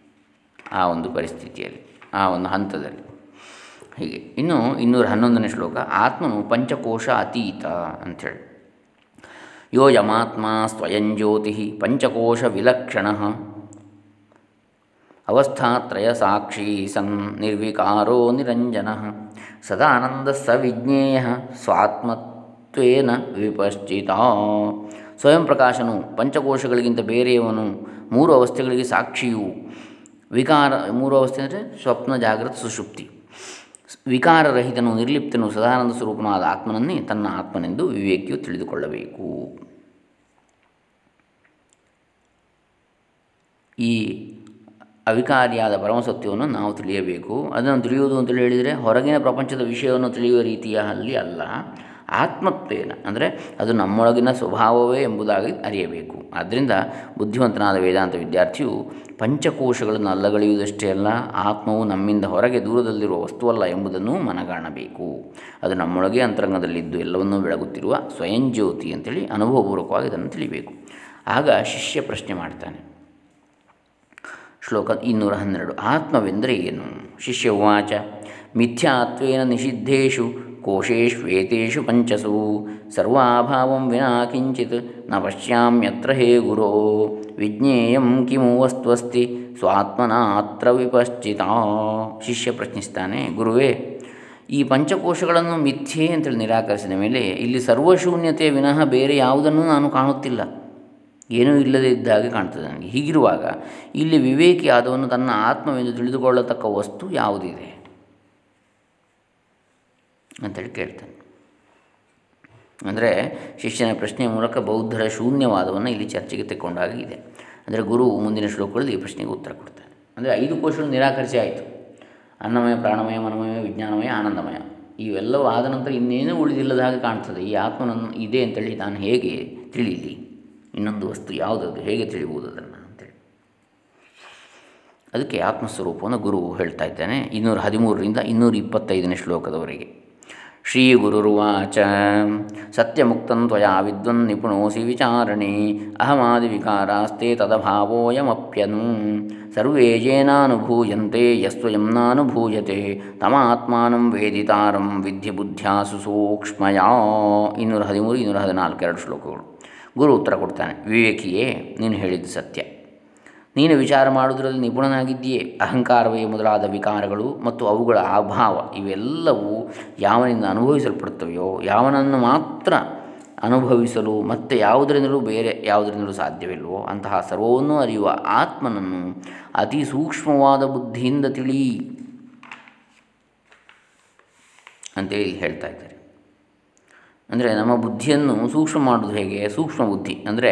ಆ ಒಂದು ಪರಿಸ್ಥಿತಿಯಲ್ಲಿ, ಆ ಒಂದು ಹಂತದಲ್ಲಿ. ಹೀಗೆ. ಇನ್ನು ಇನ್ನೂರ ಹನ್ನೊಂದನೇ ಶ್ಲೋಕ, ಆತ್ಮನು ಪಂಚಕೋಶ ಅತೀತ ಅಂಥೇಳಿ. ಯೋ ಯಮಾತ್ಮ ಸ್ವಯಂ ಜ್ಯೋತಿ ಪಂಚಕೋಶ ವಿಲಕ್ಷಣ. ಅವಸ್ಥಾತ್ರಯ ಸಾಕ್ಷಿ ಸನ್ ನಿರ್ವಿಕಾರೋ ನಿರಂಜನ. ಸದಾನಂದ ಸ ವಿಜ್ಞೇಯ ಸ್ವಾತ್ಮತ್ವೇನ ವಿಪಶ್ಚಿತ. ಸ್ವಯಂ ಪ್ರಕಾಶನು ಪಂಚಕೋಶಗಳಿಗಿಂತ ಬೇರೆಯವನು, ಮೂರು ಅವಸ್ಥೆಗಳಿಗೆ ಸಾಕ್ಷಿಯು. ವಿಕಾರ, ಮೂರು ಅವಸ್ಥೆ ಅಂದರೆ ಸ್ವಪ್ನ ಜಾಗೃತ ಸುಷುಪ್ತಿ. ವಿಕಾರರಹಿತನು ನಿರ್ಲಿಪ್ತನು ಸದಾನಂದ ಸ್ವರೂಪನಾದ ಆತ್ಮನನ್ನೇ ತನ್ನ ಆತ್ಮನೆಂದು ವಿವೇಕಿಯು ತಿಳಿದುಕೊಳ್ಳಬೇಕು. ಈ ಅವಿಕಾರಿಯಾದ ಪರಮಸತ್ಯವನ್ನು ನಾವು ತಿಳಿಯಬೇಕು. ಅದನ್ನು ತಿಳಿಯುವುದು ಅಂತೇಳಿ ಹೇಳಿದರೆ ಹೊರಗಿನ ಪ್ರಪಂಚದ ವಿಷಯವನ್ನು ತಿಳಿಯುವ ರೀತಿಯ ಅಲ್ಲಿ ಅಲ್ಲ. ಆತ್ಮತ್ವೇನ ಅಂದರೆ ಅದು ನಮ್ಮೊಳಗಿನ ಸ್ವಭಾವವೇ ಎಂಬುದಾಗಿ ಅರಿಯಬೇಕು. ಆದ್ದರಿಂದ ಬುದ್ಧಿವಂತನಾದ ವೇದಾಂತ ವಿದ್ಯಾರ್ಥಿಯು ಪಂಚಕೋಶಗಳನ್ನು ಅಲ್ಲಗಳೆಯುವುದಷ್ಟೇ ಅಲ್ಲ, ಆತ್ಮವು ನಮ್ಮಿಂದ ಹೊರಗೆ ದೂರದಲ್ಲಿರುವ ವಸ್ತುವಲ್ಲ ಎಂಬುದನ್ನು ಮನಗಾಣಬೇಕು. ಅದು ನಮ್ಮೊಳಗೆ ಅಂತರಂಗದಲ್ಲಿದ್ದು ಎಲ್ಲವನ್ನೂ ಬೆಳಗುತ್ತಿರುವ ಸ್ವಯಂ ಜ್ಯೋತಿ ಅಂತೇಳಿ ಅನುಭವಪೂರ್ವಕವಾಗಿ ಅದನ್ನು ತಿಳಿಬೇಕು. ಆಗ ಶಿಷ್ಯ ಪ್ರಶ್ನೆ ಮಾಡ್ತಾನೆ. ಶ್ಲೋಕ ಇನ್ನೂರ ಹನ್ನೆರಡು ಆತ್ಮವೆಂದರೆ ಏನು? ಶಿಷ್ಯ ಉವಾಚ, ಮಿಥ್ಯಾತ್ವೇನ ನಿಷಿದ್ಧೇಶು ಕೋಶೇಶ್ವೇತೇಷು ಪಂಚಸು ಸರ್ವಾಭಾವಂ ವಿನಾ ಕಿಂಚಿತ್ನ ಪಶ್ಯಾಮ್ಯತ್ರ ಹೇ ಗುರೋ ವಿಜ್ಞೇಯಂ ಕಿಮು ವಸ್ತುವಸ್ತಿ ಸ್ವಾತ್ಮನಾತ್ರ ವಿಪಶ್ಚಿತ ಶಿಷ್ಯ ಪ್ರಶ್ನಿಸ್ತಾನೆ ಗುರುವೇ ಈ ಪಂಚಕೋಶಗಳನ್ನು ಮಿಥ್ಯೆ ಅಂತೇಳಿ ನಿರಾಕರಿಸಿದ ಮೇಲೆ ಇಲ್ಲಿ ಸರ್ವಶೂನ್ಯತೆಯ ವಿನಃ ಬೇರೆ ಯಾವುದನ್ನು ನಾನು ಕಾಣುತ್ತಿಲ್ಲ. ಏನೂ ಇಲ್ಲದೇ ಇದ್ದ ಹಾಗೆ ಕಾಣ್ತದೆ ನನಗೆ. ಹೀಗಿರುವಾಗ ಇಲ್ಲಿ ವಿವೇಕಿ ಆದವನು ತನ್ನ ಆತ್ಮವೆಂದು ತಿಳಿದುಕೊಳ್ಳತಕ್ಕ ವಸ್ತು ಯಾವುದಿದೆ? ಅಂತೇಳಿ ಕೇಳ್ತಾನೆ. ಅಂದರೆ ಶಿಷ್ಯನ ಪ್ರಶ್ನೆಯ ಮೂಲಕ ಬೌದ್ಧರ ಶೂನ್ಯವಾದವನ್ನು ಇಲ್ಲಿ ಚರ್ಚೆಗೆ ತೆಕ್ಕೊಂಡಾಗಿದೆ ಅಂದರೆ ಗುರು ಮುಂದಿನ ಶ್ಲೋಕಗಳಲ್ಲಿ ಈ ಪ್ರಶ್ನೆಗೆ ಉತ್ತರ ಕೊಡ್ತಾನೆ ಅಂದರೆ ಐದು ಕೋಶಗಳು ನಿರಾಕರಿಸಿ ಆಯಿತು. ಅನ್ನಮಯ, ಪ್ರಾಣಮಯ, ಮನಮಯ, ವಿಜ್ಞಾನಮಯ, ಆನಂದಮಯ. ಇವೆಲ್ಲವೂ ಆದ ನಂತರ ಇನ್ನೇನೂ ಉಳಿದಿಲ್ಲದ ಹಾಗೆ ಕಾಣ್ತದೆ. ಈ ಆತ್ಮನನ್ನು ಇದೆ ಅಂತೇಳಿ ನಾನು ಹೇಗೆ ತಿಳಿಯಲಿ ಇನ್ನೊಂದು ವಸ್ತು ಯಾವುದದು? ಹೇಗೆ ತಿಳಿಯುವುದು ಅದನ್ನು ಅಂತೇಳಿ. ಅದಕ್ಕೆ ಆತ್ಮಸ್ವರೂಪವನ್ನು ಗುರು ಹೇಳ್ತಾ ಇದ್ದಾನೆ. ಇನ್ನೂರ ಹದಿಮೂರರಿಂದ ಇನ್ನೂರ ಇಪ್ಪತ್ತೈದನೇ ಶ್ಲೋಕದವರೆಗೆ. ತ್ವಯಾ ವಿದ್ವನ್ ನಿಪುಣೋಸಿ ವಿಚಾರಣೆ ಅಹಮಾದಿ ವಿಕಾರಾಸ್ತೆ ತದಭಾವೋಯಮಪ್ಯನು ಸರ್ವೇ ಯೇನಾನುಭೂಯಂತೆ ಯಸ್ವಯಂ ನಾನುಭೂಯತೆ ತಮಾತ್ಮಾನಂ ವೇದಿತಾರಂ ವಿಧಿ ಬುದ್ಧ್ಯಾಸು ಸೂಕ್ಷ್ಮಯಾ ಇನ್ನೂರ ಹದಿಮೂರು, ಇನ್ನೂರ ಹದಿನಾಲ್ಕು, ಎರಡು ಶ್ಲೋಕಗಳು. ಗುರು ಉತ್ತರ ಕೊಡ್ತಾನೆ, ವಿವೇಕಿಯೇ, ನೀನು ಹೇಳಿದ್ದು ಸತ್ಯ. ನೀನು ವಿಚಾರ ಮಾಡುವುದರಲ್ಲಿ ನಿಪುಣನಾಗಿದ್ದೀಯೇ. ಅಹಂಕಾರವೇ ಮೊದಲಾದ ವಿಕಾರಗಳು ಮತ್ತು ಅವುಗಳ ಅಭಾವ ಇವೆಲ್ಲವೂ ಯಾವನಿಂದ ಅನುಭವಿಸಲ್ಪಡುತ್ತವೆಯೋ, ಯಾವನನ್ನು ಮಾತ್ರ ಅನುಭವಿಸಲು ಮತ್ತೆ ಯಾವುದರಿಂದಲೂ ಬೇರೆ ಯಾವುದರಿಂದಲೂ ಸಾಧ್ಯವಿಲ್ಲವೋ, ಅಂತಹ ಸರ್ವವನ್ನು ಅರಿಯುವ ಆತ್ಮನನ್ನು ಅತಿ ಸೂಕ್ಷ್ಮವಾದ ಬುದ್ಧಿಯಿಂದ ತಿಳಿ ಅಂತೇಳಿ ಹೇಳ್ತಾ ಇದ್ದಾರೆ. ಅಂದರೆ ನಮ್ಮ ಬುದ್ಧಿಯನ್ನು ಸೂಕ್ಷ್ಮ ಮಾಡೋದು ಹೇಗೆ? ಸೂಕ್ಷ್ಮ ಬುದ್ಧಿ. ಅಂದರೆ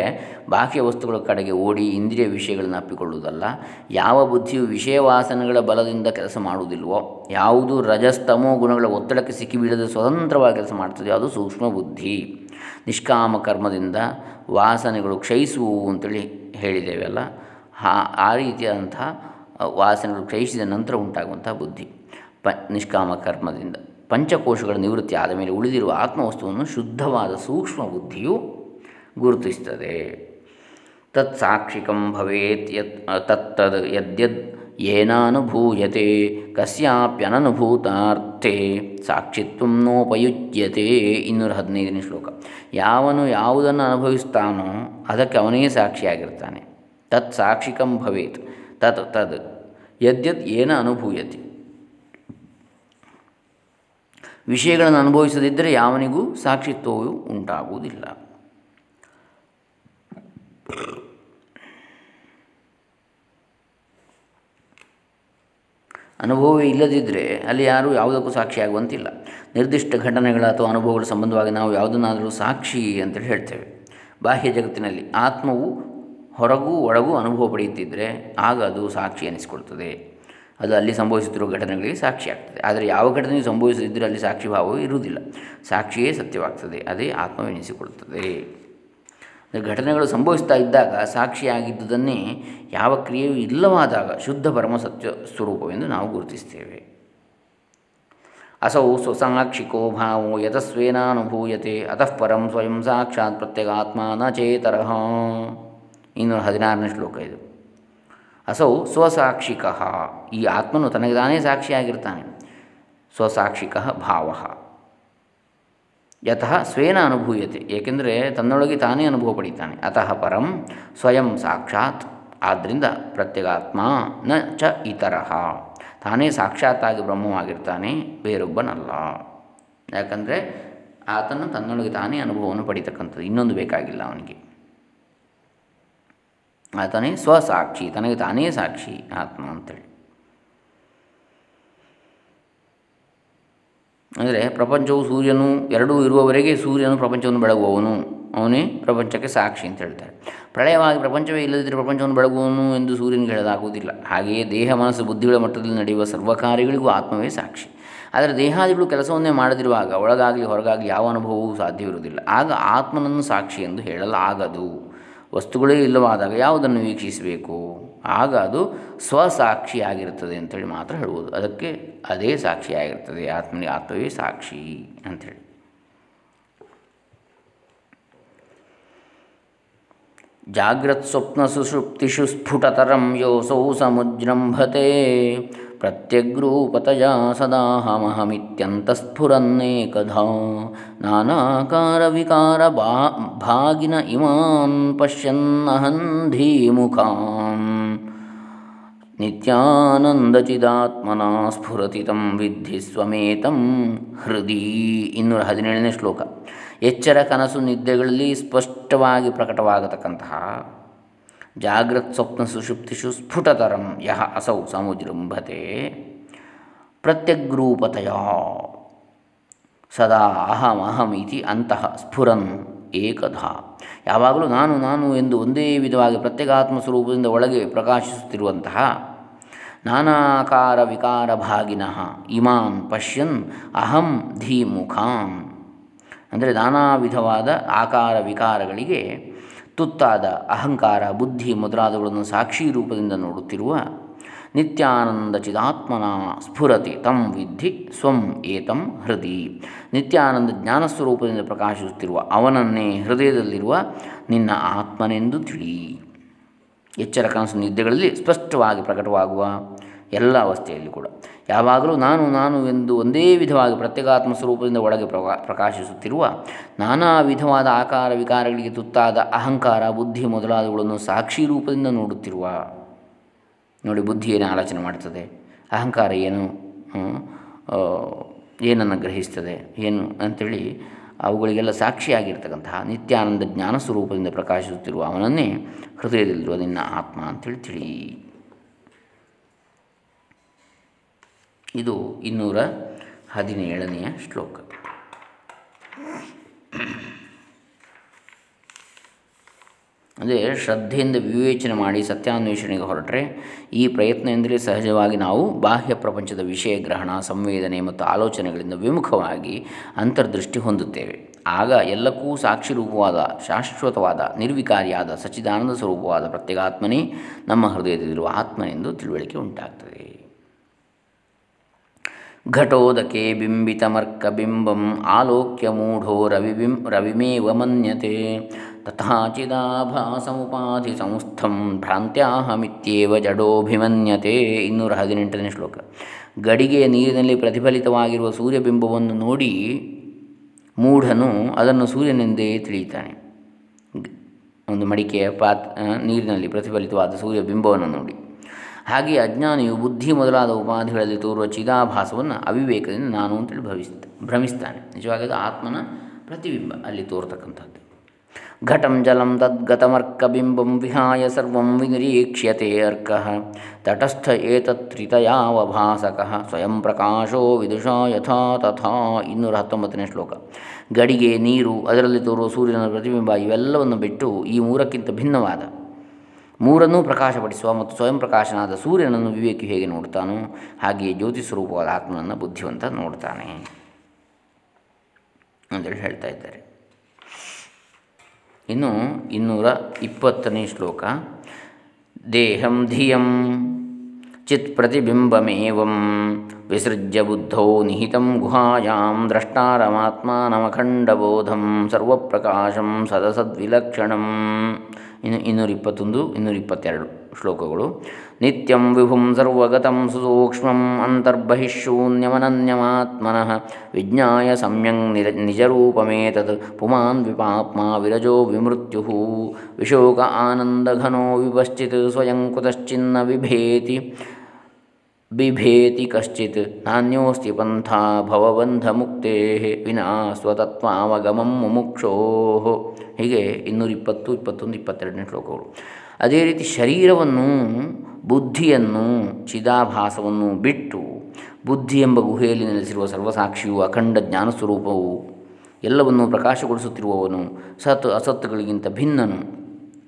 ಬಾಹ್ಯ ವಸ್ತುಗಳ ಕಡೆಗೆ ಓಡಿ ಇಂದ್ರಿಯ ವಿಷಯಗಳನ್ನು ಅಪ್ಪಿಕೊಳ್ಳುವುದಲ್ಲ. ಯಾವ ಬುದ್ಧಿಯು ವಿಷಯ ವಾಸನೆಗಳ ಬಲದಿಂದ ಕೆಲಸ ಮಾಡುವುದಿಲ್ವೋ, ಯಾವುದು ರಜಸ್ತಮೋ ಗುಣಗಳ ಒತ್ತಡಕ್ಕೆ ಸಿಕ್ಕಿಬೀಳದೆ ಸ್ವತಂತ್ರವಾಗಿ ಕೆಲಸ ಮಾಡ್ತದೆ ಅದು ಸೂಕ್ಷ್ಮ ಬುದ್ಧಿ. ನಿಷ್ಕಾಮ ಕರ್ಮದಿಂದ ವಾಸನೆಗಳು ಕ್ಷಯಿಸುವು ಅಂತೇಳಿ ಹೇಳಿದ್ದೇವೆ ಅಲ್ಲ. ಆ ರೀತಿಯಾದಂತಹ ವಾಸನೆಗಳು ಕ್ಷಯಿಸಿದ ನಂತರ ಉಂಟಾಗುವಂಥ ಬುದ್ಧಿ. ಪ, ನಿಷ್ಕಾಮ ಕರ್ಮದಿಂದ. ಪಂಚಕೋಶಗಳ ನಿವೃತ್ತಿ ಆದ ಮೇಲೆ ಉಳಿದಿರುವ ಆತ್ಮವಸ್ತುವನ್ನು ಶುದ್ಧವಾದ ಸೂಕ್ಷ್ಮ ಬುದ್ಧಿಯು ಗುರುತಿಸ್ತದೆ ತತ್ ಸಾಕ್ಷಿಕಂ ಭವೇತ್ ಯತ್ ತತ್ತದ್ ಯದ್ಯದ್ ಏನಾನುಭೂಯತೆ, ಕಸ್ಯಾಪ್ಯನನುಭೂತಾರ್ಥೆ, ಸಾಕ್ಷಿತ್ವ ನೋಪಯುಜ್ಯತೆ. ಇನ್ನೂರ ಹದಿನೈದನೇ ಶ್ಲೋಕ. ಯಾವನು ಯಾವುದನ್ನು ಅನುಭವಿಸ್ತಾನೋ ಅದಕ್ಕೆ ಅವನೇ ಸಾಕ್ಷಿಯಾಗಿರ್ತಾನೆ. ತತ್ ಸಾಕ್ಷಿಕಂ ಭವೇತ್, ತತ್ ತದ್ ಯದ್ಯದ್ ಏನ ಅನುಭೂಯತೆ ವಿಷಯಗಳನ್ನು ಅನುಭವಿಸದಿದ್ದರೆ ಯಾವನಿಗೂ ಸಾಕ್ಷಿತ್ವವು ಉಂಟಾಗುವುದಿಲ್ಲ. ಅನುಭವವೇ ಇಲ್ಲದಿದ್ದರೆ ಅಲ್ಲಿ ಯಾರೂ ಯಾವುದಕ್ಕೂ ಸಾಕ್ಷಿಯಾಗುವಂತಿಲ್ಲ. ನಿರ್ದಿಷ್ಟ ಘಟನೆಗಳ ಅಥವಾ ಅನುಭವಗಳ ಸಂಬಂಧವಾಗಿ ನಾವು ಯಾವುದನ್ನಾದರೂ ಸಾಕ್ಷಿ ಅಂತೇಳಿ ಹೇಳ್ತೇವೆ. ಬಾಹ್ಯ ಜಗತ್ತಿನಲ್ಲಿ ಆತ್ಮವು ಹೊರಗೂ ಒಳಗೂ ಅನುಭವ ಪಡೆಯುತ್ತಿದ್ದರೆ ಆಗ ಅದು ಸಾಕ್ಷಿ ಎನಿಸಿಕೊಳ್ತದೆ. ಅದು ಅಲ್ಲಿ ಸಂಭವಿಸುತ್ತಿರುವ ಘಟನೆಗಳಿಗೆ ಸಾಕ್ಷಿಯಾಗ್ತದೆ ಆದರೆ ಯಾವ ಘಟನೆಯು ಸಂಭವಿಸದಿದ್ದರೆ ಅಲ್ಲಿ ಸಾಕ್ಷಿ ಭಾವವು ಇರುವುದಿಲ್ಲ. ಸಾಕ್ಷಿಯೇ ಸತ್ಯವಾಗ್ತದೆ. ಅದೇ ಆತ್ಮವೆನಿಸಿಕೊಳ್ಳುತ್ತದೆ. ಘಟನೆಗಳು ಸಂಭವಿಸ್ತಾ ಇದ್ದಾಗ ಸಾಕ್ಷಿಯಾಗಿದ್ದುದನ್ನೇ ಯಾವ ಕ್ರಿಯೆಯೂ ಇಲ್ಲವಾದಾಗ ಶುದ್ಧ ಪರಮಸತ್ಯ ಸ್ವರೂಪವೆಂದು ನಾವು ಗುರುತಿಸ್ತೇವೆ ಅಸೌ ಸ್ವಸಾಕ್ಷಿಕೋ ಭಾವೋ ಯತಸ್ವೇನಾನುಭೂಯತೆ. ಅತಃ ಪರಂ ಸ್ವಯಂ ಸಾಕ್ಷಾತ್ ಪ್ರತ್ಯಗಾತ್ಮ ನ ಚೇತರಹ ಇನ್ನೂರ ಹದಿನಾರನೇ ಶ್ಲೋಕ ಇದು. ಅಸೌ ಸ್ವಸಾಕ್ಷಿಕ. ಈ ಆತ್ಮನು ತನಗೆ ತಾನೇ ಸಾಕ್ಷಿಯಾಗಿರ್ತಾನೆ. ಸ್ವಸಾಕ್ಷಿಕ ಭಾವ. ಯತಃ ಸ್ವೇನ ಅನುಭೂಯತೆ, ಏಕೆಂದರೆ ತನ್ನೊಳಗೆ ತಾನೇ ಅನುಭವ ಪಡೀತಾನೆ. ಅತಃ ಪರಂ ಸ್ವಯಂ ಸಾಕ್ಷಾತ್ ಆದ್ದರಿಂದ ಪ್ರತ್ಯಗಾತ್ಮ ನ ಚ ಇತರ. ತಾನೇ ಸಾಕ್ಷಾತ್ತಾಗಿ ಬ್ರಹ್ಮವಾಗಿರ್ತಾನೆ, ಬೇರೊಬ್ಬನಲ್ಲ. ಯಾಕಂದರೆ ಆತನು ತನ್ನೊಳಗೆ ತಾನೇ ಅನುಭವವನ್ನು ಪಡಿತಕ್ಕಂಥದ್ದು, ಇನ್ನೊಂದು ಬೇಕಾಗಿಲ್ಲ ಅವನಿಗೆ. ಆತನೇ ಸ್ವಸಾಕ್ಷಿ, ತನಗೆ ತಾನೇ ಸಾಕ್ಷಿ ಆತ್ಮ ಅಂತೇಳಿ. ಅಂದರೆ ಪ್ರಪಂಚವು ಸೂರ್ಯನು, ಎರಡೂ ಇರುವವರೆಗೆ ಸೂರ್ಯನು ಪ್ರಪಂಚವನ್ನು ಬೆಳಗುವವನು. ಅವನೇ ಪ್ರಪಂಚಕ್ಕೆ ಸಾಕ್ಷಿ ಅಂತ ಹೇಳ್ತಾರೆ. ಪ್ರಳಯವಾಗಿ ಪ್ರಪಂಚವೇ ಇಲ್ಲದಿದ್ದರೆ ಪ್ರಪಂಚವನ್ನು ಬೆಳಗುವನು ಎಂದು ಸೂರ್ಯನಿಗೆ ಹೇಳಲಾಗುವುದಿಲ್ಲ. ಹಾಗೆಯೇ ದೇಹ, ಮನಸ್ಸು, ಬುದ್ಧಿಗಳ ಮಟ್ಟದಲ್ಲಿ ನಡೆಯುವ ಸರ್ವ ಕಾರ್ಯಗಳಿಗೂ ಆತ್ಮವೇ ಸಾಕ್ಷಿ. ಆದರೆ ದೇಹಾದಿಗಳು ಕೆಲಸವನ್ನೇ ಮಾಡದಿರುವಾಗ, ಒಳಗಾಗಲಿ ಹೊರಗಾಗಲಿ ಯಾವ ಅನುಭವವೂ ಸಾಧ್ಯವಿರುವುದಿಲ್ಲ. ಆಗ ಆತ್ಮನನ್ನು ಸಾಕ್ಷಿ ಎಂದು ಹೇಳಲಾಗದು. ವಸ್ತುಗಳೇ ಇಲ್ಲವಾದಾಗ ಯಾವುದನ್ನು ವೀಕ್ಷಿಸಬೇಕು? ಆಗ ಅದು ಸ್ವಸಾಕ್ಷಿಯಾಗಿರುತ್ತದೆ ಅಂತೇಳಿ ಮಾತ್ರ ಹೇಳ್ಬೋದು. ಅದಕ್ಕೆ ಅದೇ ಸಾಕ್ಷಿಯಾಗಿರ್ತದೆ. ಆತ್ಮನಿಗೆ ಆತ್ಮವೇ ಸಾಕ್ಷಿ ಅಂಥೇಳಿ. ಜಾಗ್ರತ್ ಸ್ವಪ್ನ ಸುಷುಪ್ತಿಷು ಸ್ಫುಟತರಂ ಯೋಸೌ ಸಮುಜೃಂಭತೆ ನಾನಾಕಾರ ವಿಕಾರ ಬಾ ಭಾಗಿನ ಇಮಾನ್ ಪಶ್ಯನ್ನಹಂಧೀಮುಖಾನ್ ನಿತ್ಯಾನಂದಚಿದಾತ್ಮನಾ ಸ್ಫುರತಿ ತಂ ವಿದ್ಧಿ ಸ್ವಮೇತಂ ಹೃದಯ ಇನ್ನೂರ ಹದಿನೇಳನೇ ಶ್ಲೋಕ. ಎಚ್ಚರ ಕನಸು ನಿದ್ದೆಗಳಲ್ಲಿ ಸ್ಪಷ್ಟವಾಗಿ ಪ್ರಕಟವಾಗತಕ್ಕಂತಹ ಸುಷುಪ್ತಿಷು ಸ್ಫುಟತರಂ ಯಹ ಅಸೌ ಸಮುಜೃಂಭತೆ ಪ್ರತ್ಯಗ್ರೂಪತಯ ಸದಾ ಅಹಂ ಅಹಂ ಇತಿ ಅಂತಃ ಸ್ಫುರನ್ ಏಕಧಾ ಯಾವಾಗಲೂ ನಾನು ನಾನು ಎಂದು ಒಂದೇ ವಿಧವಾಗಿ ಪ್ರತ್ಯೇಕಾತ್ಮ ಸ್ವರೂಪದಿಂದ ಒಳಗೆ ಪ್ರಕಾಶಿಸುತ್ತಿರುವಂತಹ ನಾನಾಕಾರ ವಿಕಾರ ಭಾಗಿನಃ ಇಮಾನ್ ಪಶ್ಯನ್ ಅಹಂ ಧೀಮುಖಾನ್. ಅಂದರೆ ನಾನಾ ವಿಧವಾದ ಆಕಾರ ವಿಕಾರಗಳಿಗೆ ತುತ್ತಾದ ಅಹಂಕಾರ, ಬುದ್ಧಿ ಮೊದಲಾದವುಗಳನ್ನು ಸಾಕ್ಷಿ ರೂಪದಿಂದ ನೋಡುತ್ತಿರುವ ನಿತ್ಯಾನಂದ ಚಿದಾತ್ಮನ ಸ್ಫುರತಿ, ತಂ ವಿದ್ಧಿ ಸ್ವಂ ಏತಂ ಹೃದಯ ನಿತ್ಯಾನಂದ ಜ್ಞಾನಸ್ವರೂಪದಿಂದ ಪ್ರಕಾಶಿಸುತ್ತಿರುವ ಅವನನ್ನೇ ಹೃದಯದಲ್ಲಿರುವ ನಿನ್ನ ಆತ್ಮನೆಂದು ತಿಳಿ ಎಚ್ಚರ ಕನಸು ನಿದ್ದೆಗಳಲ್ಲಿ ಸ್ಪಷ್ಟವಾಗಿ ಪ್ರಕಟವಾಗುವ ಎಲ್ಲ ಅವಸ್ಥೆಯಲ್ಲಿ ಕೂಡ. ಯಾವಾಗಲೂ ನಾನು ನಾನು ಎಂದು ಒಂದೇ ವಿಧವಾಗಿ ಪ್ರತ್ಯೇಕಾತ್ಮ ಸ್ವರೂಪದಿಂದ ಒಳಗೆ ಪ್ರಕಾಶಿಸುತ್ತಿರುವ ನಾನಾ ವಿಧವಾದ ಆಕಾರ ವಿಕಾರಗಳಿಗೆ ತುತ್ತಾದ ಅಹಂಕಾರ, ಬುದ್ಧಿ ಮೊದಲಾದವುಗಳನ್ನು ಸಾಕ್ಷಿ ರೂಪದಿಂದ ನೋಡುತ್ತಿರುವ, ನೋಡಿ ಬುದ್ಧಿ ಏನು ಆಲೋಚನೆ ಮಾಡ್ತದೆ, ಅಹಂಕಾರ ಏನು ಏನನ್ನು ಗ್ರಹಿಸ್ತದೆ, ಏನು ಅಂಥೇಳಿ ಅವುಗಳಿಗೆಲ್ಲ ಸಾಕ್ಷಿಯಾಗಿರ್ತಕ್ಕಂತಹ ನಿತ್ಯಾನಂದ ಜ್ಞಾನ ಸ್ವರೂಪದಿಂದ ಪ್ರಕಾಶಿಸುತ್ತಿರುವ ಅವನನ್ನೇ ಹೃದಯದಲ್ಲಿರುವ ನಿನ್ನ ಆತ್ಮ ಅಂತೇಳಿ ತಿಳಿ ಇದು ಇನ್ನೂರ ಹದಿನೇಳನೆಯ ಶ್ಲೋಕ. ಅಂದರೆ ಶ್ರದ್ಧೆಯಿಂದ ವಿವೇಚನೆ ಮಾಡಿ ಸತ್ಯಾನ್ವೇಷಣೆಗೆ ಹೊರಟರೆ ಈ ಪ್ರಯತ್ನ ಎಂದರೆ ಸಹಜವಾಗಿ ನಾವು ಬಾಹ್ಯ ಪ್ರಪಂಚದ ವಿಷಯ ಗ್ರಹಣ, ಸಂವೇದನೆ ಮತ್ತು ಆಲೋಚನೆಗಳಿಂದ ವಿಮುಖವಾಗಿ ಅಂತರ್ದೃಷ್ಟಿ ಹೊಂದುತ್ತೇವೆ. ಆಗ ಎಲ್ಲಕ್ಕೂ ಸಾಕ್ಷಿ ರೂಪವಾದ, ಶಾಶ್ವತವಾದ, ನಿರ್ವಿಕಾರಿಯಾದ, ಸಚ್ಚಿದಾನಂದ ಸ್ವರೂಪವಾದ ಪ್ರತ್ಯೇಕಾತ್ಮನೇ ನಮ್ಮ ಹೃದಯದಲ್ಲಿರುವ ಆತ್ಮ ಎಂದು ತಿಳುವಳಿಕೆ ಉಂಟಾಗ್ತದೆ. ಘಟೋದಕೆ ಬಿಂಬಿತಮರ್ಕಬಿಂಬಂ ಆಲೋಕ್ಯ ಮೂಢೋ ರವಿಬಿಂ ರವಿಮೇವ ಮನ್ಯತೆ. ತಥಾಚಿದಾಭಾಸಮುಪಾಧಿ ಸಂಸ್ಥಂ ಭ್ರಾಂತ್ಯಾಹಮಿತ್ಯೇವ ಜಡೋಭಿಮನ್ಯತೆ. ಇನ್ನೂರ ಹದಿನೆಂಟನೇ ಶ್ಲೋಕ. ಗಡಿಗೆಯ ನೀರಿನಲ್ಲಿ ಪ್ರತಿಫಲಿತವಾಗಿರುವ ಸೂರ್ಯಬಿಂಬವನ್ನು ನೋಡಿ ಮೂಢನು ಅದನ್ನು ಸೂರ್ಯನೆಂದೇ ತಿಳಿಯುತ್ತಾನೆ. ಒಂದು ಮಡಿಕೆಯ ಪಾತ್ ನೀರಿನಲ್ಲಿ ಪ್ರತಿಫಲಿತವಾದ ಸೂರ್ಯಬಿಂಬವನ್ನು ನೋಡಿ. ಹಾಗೆ ಅಜ್ಞಾನಿಯು ಬುದ್ಧಿ ಮೊದಲಾದ ಉಪಾಧಿಗಳಲ್ಲಿ ತೋರುವ ಚಿದಾಭಾಸವನ್ನು ಅವಿವೇಕದಿಂದ ನಾನು ಅಂತೇಳಿ ಭವಿಸ್ ಭ್ರಮಿಸ್ತಾನೆ. ನಿಜವಾಗಿ ಆತ್ಮನ ಪ್ರತಿಬಿಂಬ, ಅಲ್ಲಿ ತೋರ್ತಕ್ಕಂಥದ್ದು. ಘಟಂ ಜಲಂ ತದ್ಗತಮರ್ಕಬಿಂಬಂ ವಿಹಾಯ ಸರ್ವಂ ವಿನಿರೀಕ್ಷ್ಯತೆ ಅರ್ಕ. ತಟಸ್ಥ ಏತತ್ರಿತಯಾವಭಾಸಕ. ಸ್ವಯಂ ಪ್ರಕಾಶೋ ವಿದುಷಾ ಯಥಾ ತಥಾ. ಇನ್ನೂರ ಹತ್ತೊಂಬತ್ತನೇ ಶ್ಲೋಕ. ಗಡಿಗೆ, ನೀರು, ಅದರಲ್ಲಿ ತೋರುವ ಸೂರ್ಯನ ಪ್ರತಿಬಿಂಬ ಇವೆಲ್ಲವನ್ನು ಬಿಟ್ಟು ಈ ಮೂರಕ್ಕಿಂತ ಭಿನ್ನವಾದ ಮೂರನ್ನೂ ಪ್ರಕಾಶಪಡಿಸುವ ಮತ್ತು ಸ್ವಯಂ ಪ್ರಕಾಶನಾದ ಸೂರ್ಯನನ್ನು ವಿವೇಕಿ ಹೇಗೆ ನೋಡ್ತಾನೋ ಹಾಗೆಯೇ ಜ್ಯೋತಿ ಸ್ವರೂಪವಾದ ಆತ್ಮನನ್ನು ಬುದ್ಧಿವಂತ ನೋಡ್ತಾನೆ ಅಂತೇಳಿ ಹೇಳ್ತಾ ಇದ್ದಾರೆ. ಇನ್ನು ಇನ್ನೂರ ಇಪ್ಪತ್ತನೇ ಶ್ಲೋಕ. ದೇಹಂ ಧಿಯಂ ಚಿತ್ ಪ್ರತಿಬಿಂಬಮೇವಂ ವಿಸೃಜ್ಯ ಬುದ್ಧೌ ನಿಹಿತಂ ಗುಹಾಯಾಂ ದ್ರಷ್ಟಾರಮಾತ್ಮಾನಮಖಂಡಬೋಧಂ ಸರ್ವಪ್ರಕಾಶಂ ಸದಸದ್ವಿಲಕ್ಷಣಂ ಇನ್ನು ಇನ್ನೂರಿಪ್ಪತ್ತೊಂದು, ಇನ್ನೂರಿಪ್ಪತ್ತೆರಡು ಶ್ಲೋಕಗಳು. ನಿತ್ಯಂ ವಿಭುಂ ಸರ್ವಗತಂ ಸುಸೂಕ್ಷ್ಮಂ ಅಂತರ್ಬಹಿಶೂನ್ಯಮನನ್ಯಮಾತ್ಮನಃ ವಿಜ್ಞಾಯ ಸಮ್ಯಂಗ್ ನಿರ ನಿಜರೂಪಮೇತತ್ ಪುಮಾನ್ ವಿಪಾಪ್ಮಾ ವಿರಜೋ ವಿಮೃತ್ಯು ವಿಶೋಕ ಆನಂದಘನೋ ವಿಭಶ್ಚಿತ್ ಸ್ವಯಂ ಕುತಶ್ಚಿನ್ನ ಬಿಭೇತಿ ಬಿಭೇತಿ ಕಶ್ಚಿತ್ ನಾನ್ಯೋಸ್ತಿ ಪಂಥ ಭವಬಂಧಮುಕ್ತೇ ವಿನಾ ಸ್ವತತ್ವಾವಗಮಂ ಮುಮುಕ್ಷೋ ಹೀಗೆ ಇನ್ನೂರಿಪ್ಪತ್ತು, ಇಪ್ಪತ್ತೊಂದು, ಇಪ್ಪತ್ತೆರಡನೇ ಶ್ಲೋಕಗಳು. ಅದೇ ರೀತಿ ಶರೀರವನ್ನು, ಬುದ್ಧಿಯನ್ನು, ಚಿದಾಭಾಸವನ್ನು ಬಿಟ್ಟು ಬುದ್ಧಿ ಎಂಬ ಗುಹೆಯಲ್ಲಿ ನೆಲೆಸಿರುವ ಸರ್ವಸಾಕ್ಷಿಯು ಅಖಂಡ ಜ್ಞಾನಸ್ವರೂಪವು ಎಲ್ಲವನ್ನೂ ಪ್ರಕಾಶಗೊಳಿಸುತ್ತಿರುವವನು ಸತ್ ಅಸತ್ತುಗಳಿಗಿಂತ ಭಿನ್ನನು.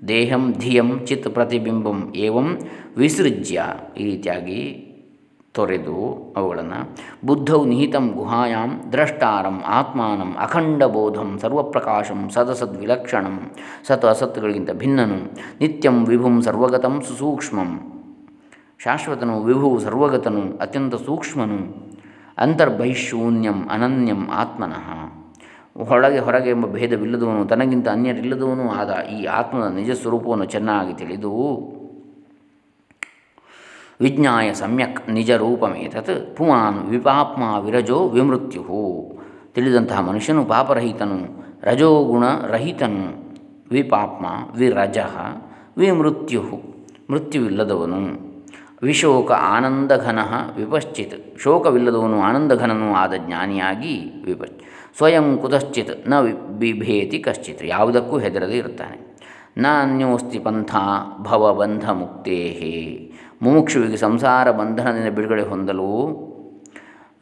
ದೇಹಂ ಧಿಯಂ ಚಿತ್ ಪ್ರತಿಬಿಂಬಂ ಏವಂ ವಿಸೃಜ್ಯ ಈ ರೀತಿಯಾಗಿ ತೊರೆದು ಅವುಗಳನ್ನು ಬುದ್ಧೌ ನಿಹಿತಂ ಗುಹಾಯಾಂ ದ್ರಷ್ಟಾರಂ ಆತ್ಮಾನಂ ಅಖಂಡಬೋಧಂ ಸರ್ವಪ್ರಕಾಶಂ ಸದಸದ್ವಿಲಕ್ಷಣಂ ಸತ್ ಅಸತ್ಗಳಿಗಿಂತ ಭಿನ್ನನು ನಿತ್ಯಂ ವಿಭುಂ ಸರ್ವಗತಂ ಸುಸೂಕ್ಷ್ಮಂ. ಶಾಶ್ವತನು ವಿಭು ಸರ್ವಗತನು ಅತ್ಯಂತ ಸೂಕ್ಷ್ಮನು ಅಂತರ್ಬಹಿಶೂನ್ಯಂ ಅನನ್ಯಂ ಆತ್ಮನಃ. ಹೊರಗೆ ಹೊರಗೆ ಎಂಬ ಭೇದವಿಲ್ಲದವನು ತನಗಿಂತ ಅನ್ಯರಿಲ್ಲದವನೂ ಆದ ಈ ಆತ್ಮದ ನಿಜ ಸ್ವರೂಪವನ್ನು ಚೆನ್ನಾಗಿ ತಿಳಿದು ವಿಜ್ಞಾಯ ಸಮ್ಯಕ್ ನಿಜ ರೂಪಮೇತತ್ ಪುಮಾನ್ ವಿಪಾಪ್ಮ ವಿರಜೋ ವಿಮೃತ್ಯು ತಿಳಿದಂತಹ ಮನುಷ್ಯನು ಪಾಪರಹಿತನು ರಜೋಗುಣರಹಿತನು ವಿಪಾಪ್ಮ ವಿರಜ ವಿಮೃತ್ಯು ಮೃತ್ಯುವಿಲ್ಲದವನು. ವಿಶೋಕ ಆನಂದಘನ ವಿಪಶ್ಚಿತ್, ಶೋಕವಿಲ್ಲದವನು ಆನಂದಘನನೂ ಆದ ಜ್ಞಾನಿಯಾಗಿ ವಿಪ ಸ್ವಯಂ ಕುತಶ್ಚಿತ್ನ ಬಿಭೇತಿ ಕಶ್ಚಿತ್, ಯಾವುದಕ್ಕೂ ಹೆದರದೇ ಇರುತ್ತಾನೆ. ನಾನ್ಯೋಸ್ತಿ ಪಂಥ ಭವಬಂಧ ಮುಕ್ತೇ ಮುಮುಕ್ಷುವಿಗೆ ಸಂಸಾರ ಬಂಧನದಿಂದ ಬಿಡುಗಡೆ ಹೊಂದಲು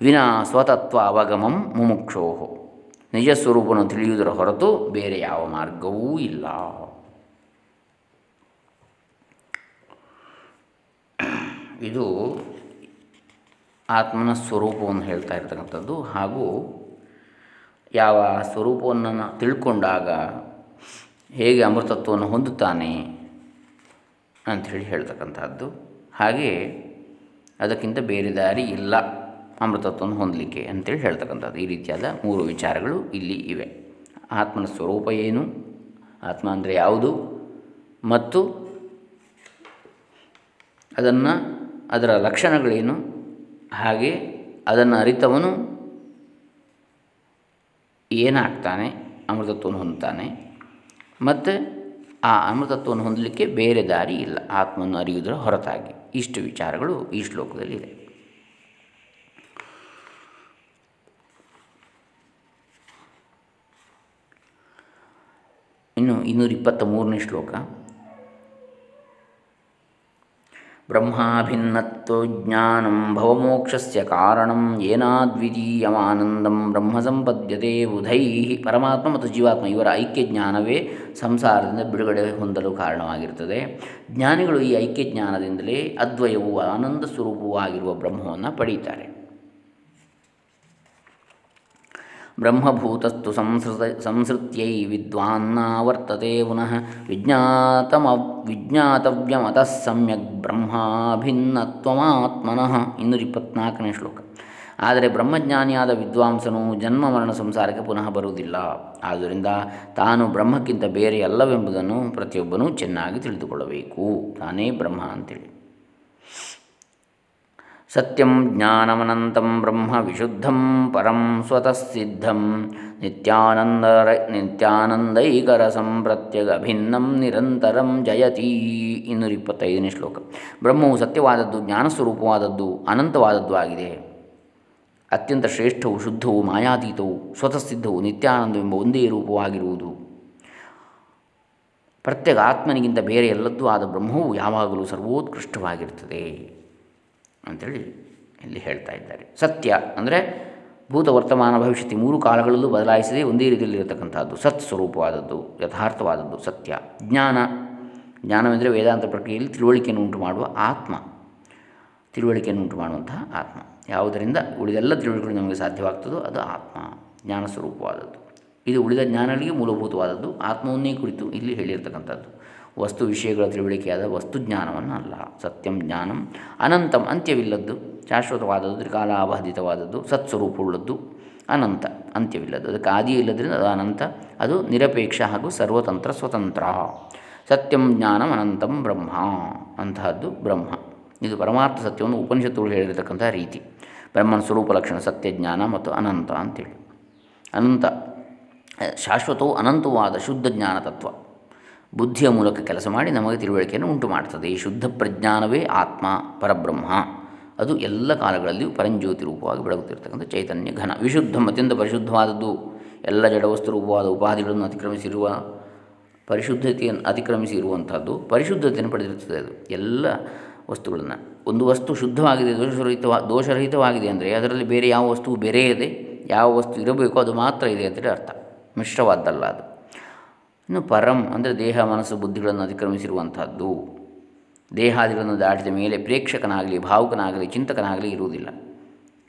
ವಿನಾ ಸ್ವತತ್ವ ಅವಗಮಂ ಮುಮುಕ್ಷೋ ನಿಜ ಸ್ವರೂಪವನ್ನು ತಿಳಿಯುವುದರ ಹೊರತು ಬೇರೆ ಯಾವ ಮಾರ್ಗವೂ ಇಲ್ಲ. ಇದು ಆತ್ಮನ ಸ್ವರೂಪವನ್ನು ಹೇಳ್ತಾ ಇರ್ತಕ್ಕಂಥದ್ದು ಹಾಗೂ ಯಾವ ಸ್ವರೂಪವನ್ನು ತಿಳ್ಕೊಂಡಾಗ ಹೇಗೆ ಅಮೃತತ್ವವನ್ನು ಹೊಂದುತ್ತಾನೆ ಅಂಥೇಳಿ ಹೇಳ್ತಕ್ಕಂಥದ್ದು ಹಾಗೆಯೇ ಅದಕ್ಕಿಂತ ಬೇರೆ ದಾರಿ ಇಲ್ಲ ಅಮೃತತ್ವವನ್ನು ಹೊಂದಲಿಕ್ಕೆ ಅಂತೇಳಿ ಹೇಳ್ತಕ್ಕಂಥದ್ದು ಈ ರೀತಿಯಾದ ಮೂರು ವಿಚಾರಗಳು ಇಲ್ಲಿ ಇವೆ. ಆತ್ಮನ ಸ್ವರೂಪ ಏನು? ಆತ್ಮ ಅಂದರೆ ಯಾವುದು? ಮತ್ತು ಅದನ್ನು, ಅದರ ಲಕ್ಷಣಗಳೇನು? ಹಾಗೆ ಅದನ್ನು ಅರಿತವನು ಏನಾಗ್ತಾನೆ? ಅಮೃತತ್ವವನ್ನು ಹೊಂದುತ್ತಾನೆ. ಮತ್ತು ಆ ಅಮೃತತ್ವವನ್ನು ಹೊಂದಲಿಕ್ಕೆ ಬೇರೆ ದಾರಿ ಇಲ್ಲ. ಆತ್ಮವನ್ನು ಅರಿಯುವುದರ ಹೊರತಾಗಿ. ಇಷ್ಟು ವಿಚಾರಗಳು ಈ ಶ್ಲೋಕದಲ್ಲಿ ಇದೆ. ಇನ್ನು ಇನ್ನೂರ ಇಪ್ಪತ್ತ ಮೂರನೇ ಶ್ಲೋಕ. ಬ್ರಹ್ಮಾಭಿನ್ನತ್ವ ಜ್ಞಾನಂ ಭವಮೋಕ್ಷಸ್ಯ ಕಾರಣಂ ಏನಾದ್ವಿತೀಯಮಾನಂದಂ ಬ್ರಹ್ಮ ಸಂಪದ್ಯತೆ ಬುಧೈ ಪರಮಾತ್ಮ ಮತ್ತು ಜೀವಾತ್ಮ ಇವರ ಐಕ್ಯ ಜ್ಞಾನವೇ ಸಂಸಾರದಿಂದ ಬಿಡುಗಡೆ ಹೊಂದಲು ಕಾರಣವಾಗಿರುತ್ತದೆ. ಜ್ಞಾನಿಗಳು ಈ ಐಕ್ಯ ಜ್ಞಾನದಿಂದಲೇ ಅದ್ವಯವು ಆನಂದ ಸ್ವರೂಪವೂ ಆಗಿರುವ ಬ್ರಹ್ಮವನ್ನು ಪಡೆಯುತ್ತಾರೆ. ಬ್ರಹ್ಮಭೂತಸ್ತು ಸಂಸೃತ, ಸಂಸೃತ್ಯೈ ವಿದ್ವಾನ್ನಾವರ್ತತೆ ಪುನಃ ವಿಜ್ಞಾತಮ, ವಿಜ್ಞಾತವ್ಯಮತಃ ಸಮ್ಯಕ್ ಬ್ರಹ್ಮಾಭಿನ್ನತ್ವಮಾತ್ಮನಃ. ಇನ್ನೂರ ಇಪ್ಪತ್ನಾಲ್ಕನೇ ಶ್ಲೋಕ. ಆದರೆ ಬ್ರಹ್ಮಜ್ಞಾನಿಯಾದ ವಿದ್ವಾಂಸನು ಜನ್ಮ ಮರಣ ಸಂಸಾರಕ್ಕೆ ಪುನಃ ಬರುವುದಿಲ್ಲ. ಆದ್ದರಿಂದ ತಾನು ಬ್ರಹ್ಮಕ್ಕಿಂತ ಬೇರೆ ಅಲ್ಲವೆಂಬುದನ್ನು ಪ್ರತಿಯೊಬ್ಬನೂ ಚೆನ್ನಾಗಿ ತಿಳಿದುಕೊಳ್ಳಬೇಕು. ತಾನೇ ಬ್ರಹ್ಮ ಅಂತೇಳಿ. ಸತ್ಯಂ ಜ್ಞಾನಮನಂತಂ ಬ್ರಹ್ಮ ವಿಶುದ್ಧಂ ಪರಂ ಸ್ವತಃ ಸಿದ್ಧಂ. ನಿತ್ಯಾನಂದರ ನಿತ್ಯಾನಂದೈಕರಸಂ ಭಿನ್ನಂ ನಿರಂತರಂ ಜಯತಿ. ಇನ್ನೂರ ಇಪ್ಪತ್ತೈದನೇ ಶ್ಲೋಕ. ಬ್ರಹ್ಮವು ಸತ್ಯವಾದದ್ದು, ಜ್ಞಾನಸ್ವರೂಪವಾದದ್ದು, ಅನಂತವಾದದ್ದು ಆಗಿದೆ. ಅತ್ಯಂತ ಶ್ರೇಷ್ಠವು, ಶುದ್ಧವು, ಮಾಯಾತೀತವು, ಸ್ವತಃ ಸಿದ್ಧವು ನಿತ್ಯಾನಂದವೆಂಬ ಒಂದೇ ರೂಪವಾಗಿರುವುದು. ಪ್ರತ್ಯೇಕ ಆತ್ಮನಿಗಿಂತ ಬೇರೆ ಎಲ್ಲದ್ದೂ ಆದ ಬ್ರಹ್ಮವು ಯಾವಾಗಲೂ ಸರ್ವೋತ್ಕೃಷ್ಟವಾಗಿರ್ತದೆ ಅಂಥೇಳಿ ಇಲ್ಲಿ ಹೇಳ್ತಾ ಇದ್ದಾರೆ. ಸತ್ಯ ಅಂದರೆ ಭೂತ ವರ್ತಮಾನ ಭವಿಷ್ಯತಿ ಮೂರು ಕಾಲಗಳಲ್ಲೂ ಬದಲಾಯಿಸದೆ ಒಂದೇ ರೀತಿಯಲ್ಲಿ ಇರತಕ್ಕಂಥದ್ದು. ಸತ್ ಸ್ವರೂಪವಾದದ್ದು, ಯಥಾರ್ಥವಾದದ್ದು ಸತ್ಯ. ಜ್ಞಾನ, ಜ್ಞಾನವೆಂದರೆ ವೇದಾಂತ ಪ್ರಕ್ರಿಯೆಯಲ್ಲಿ ತಿಳುವಳಿಕೆಯನ್ನು ಉಂಟು ಮಾಡುವ ಆತ್ಮ. ತಿಳುವಳಿಕೆಯನ್ನು ಉಂಟು ಮಾಡುವಂತಹ ಆತ್ಮ. ಯಾವುದರಿಂದ? ಉಳಿದೆಲ್ಲ ತಿಳುವಳಿಕೆಗಳು ನಮಗೆ ಸಾಧ್ಯವಾಗ್ತದೋ ಅದು ಆತ್ಮ. ಜ್ಞಾನ ಸ್ವರೂಪವಾದದ್ದು. ಇದು ಉಳಿದ ಜ್ಞಾನಗಳಿಗೆ ಮೂಲಭೂತವಾದದ್ದು. ಆತ್ಮವನ್ನೇ ಕುರಿತು ಇಲ್ಲಿ ಹೇಳಿರ್ತಕ್ಕಂಥದ್ದು. ವಸ್ತು ವಿಷಯಗಳ ತಿಳುವಳಿಕೆಯಾದ ವಸ್ತು ಜ್ಞಾನವನ್ನು ಅಲ್ಲ. ಸತ್ಯಂ ಜ್ಞಾನಂ ಅನಂತಂ ಅಂತ್ಯವಿಲ್ಲದ್ದು. ಶಾಶ್ವತವಾದದ್ದು ತ್ರಿಕಾಲಾಬಾಧಿತವಾದದ್ದು ಸತ್ಸ್ವರೂಪವುಳ್ಳದ್ದು, ಅನಂತ ಅಂತ್ಯವಿಲ್ಲದ್ದು. ಅದಕ್ಕೆ ಆದಿ ಇಲ್ಲದ್ರಿಂದ ಅದು ಅನಂತ, ಅದು ನಿರಪೇಕ್ಷ ಹಾಗೂ ಸರ್ವತಂತ್ರ ಸ್ವತಂತ್ರ. ಸತ್ಯಂ ಜ್ಞಾನಂ ಅನಂತಂ ಬ್ರಹ್ಮ ಅಂತಹದ್ದು ಬ್ರಹ್ಮ. ಇದು ಪರಮಾರ್ಥ ಸತ್ಯವನ್ನು ಉಪನಿಷತ್ತುಗಳು ಹೇಳಿರತಕ್ಕಂಥ ರೀತಿ. ಬ್ರಹ್ಮನ ಸ್ವರೂಪ, ಲಕ್ಷಣ, ಸತ್ಯ, ಜ್ಞಾನ ಮತ್ತು ಅನಂತ ಅಂತೇಳಿ. ಅನಂತ, ಶಾಶ್ವತವು ಅನಂತವಾದ ಶುದ್ಧ ಜ್ಞಾನ ತತ್ವ ಬುದ್ಧಿಯ ಮೂಲಕ ಕೆಲಸ ಮಾಡಿ ನಮಗೆ ತಿಳುವಳಿಕೆಯನ್ನು ಉಂಟು ಮಾಡ್ತದೆ ಈ ಶುದ್ಧ ಪ್ರಜ್ಞಾನವೇ ಆತ್ಮ, ಪರಬ್ರಹ್ಮ. ಅದು ಎಲ್ಲ ಕಾಲಗಳಲ್ಲಿಯೂ ಪರಂಜ್ಯೋತಿ ರೂಪವಾಗಿ ಬೆಳಗುತ್ತಿರ್ತಕ್ಕಂಥ ಚೈತನ್ಯ ಘನ. ವಿಶುದ್ಧ ಅತ್ಯಂತ ಪರಿಶುದ್ಧವಾದದ್ದು. ಎಲ್ಲ ಜಡವಸ್ತು ರೂಪವಾದ ಉಪಾಧಿಗಳನ್ನು ಅತಿಕ್ರಮಿಸಿರುವ ಪರಿಶುದ್ಧತೆಯನ್ನು ಅತಿಕ್ರಮಿಸಿ ಇರುವಂಥದ್ದು ಪರಿಶುದ್ಧತೆಯನ್ನು ಪಡೆದಿರುತ್ತದೆ ಅದು. ಎಲ್ಲ ವಸ್ತುಗಳನ್ನು. ಒಂದು ವಸ್ತು ಶುದ್ಧವಾಗಿದೆ, ದೋಷರಹಿತವಾ, ದೋಷರಹಿತವಾಗಿದೆ ಅಂದರೆ ಅದರಲ್ಲಿ ಬೇರೆ ಯಾವ ವಸ್ತು ಇದೆ ಯಾವ ವಸ್ತು ಇರಬೇಕೋ ಅದು ಮಾತ್ರ ಇದೆ ಅಂತೇಳಿ ಅರ್ಥ. ಮಿಶ್ರವಾದ್ದಲ್ಲ ಅದು. ಇನ್ನು ಪರಂ ಅಂದರೆ ದೇಹ, ಮನಸ್ಸು, ಬುದ್ಧಿಗಳನ್ನು ಅತಿಕ್ರಮಿಸಿರುವಂಥದ್ದು. ದೇಹಾದಿಗಳನ್ನು ದಾಟಿದ ಮೇಲೆ ಪ್ರೇಕ್ಷಕನಾಗಲಿ, ಭಾವುಕನಾಗಲಿ, ಚಿಂತಕನಾಗಲಿ ಇರುವುದಿಲ್ಲ.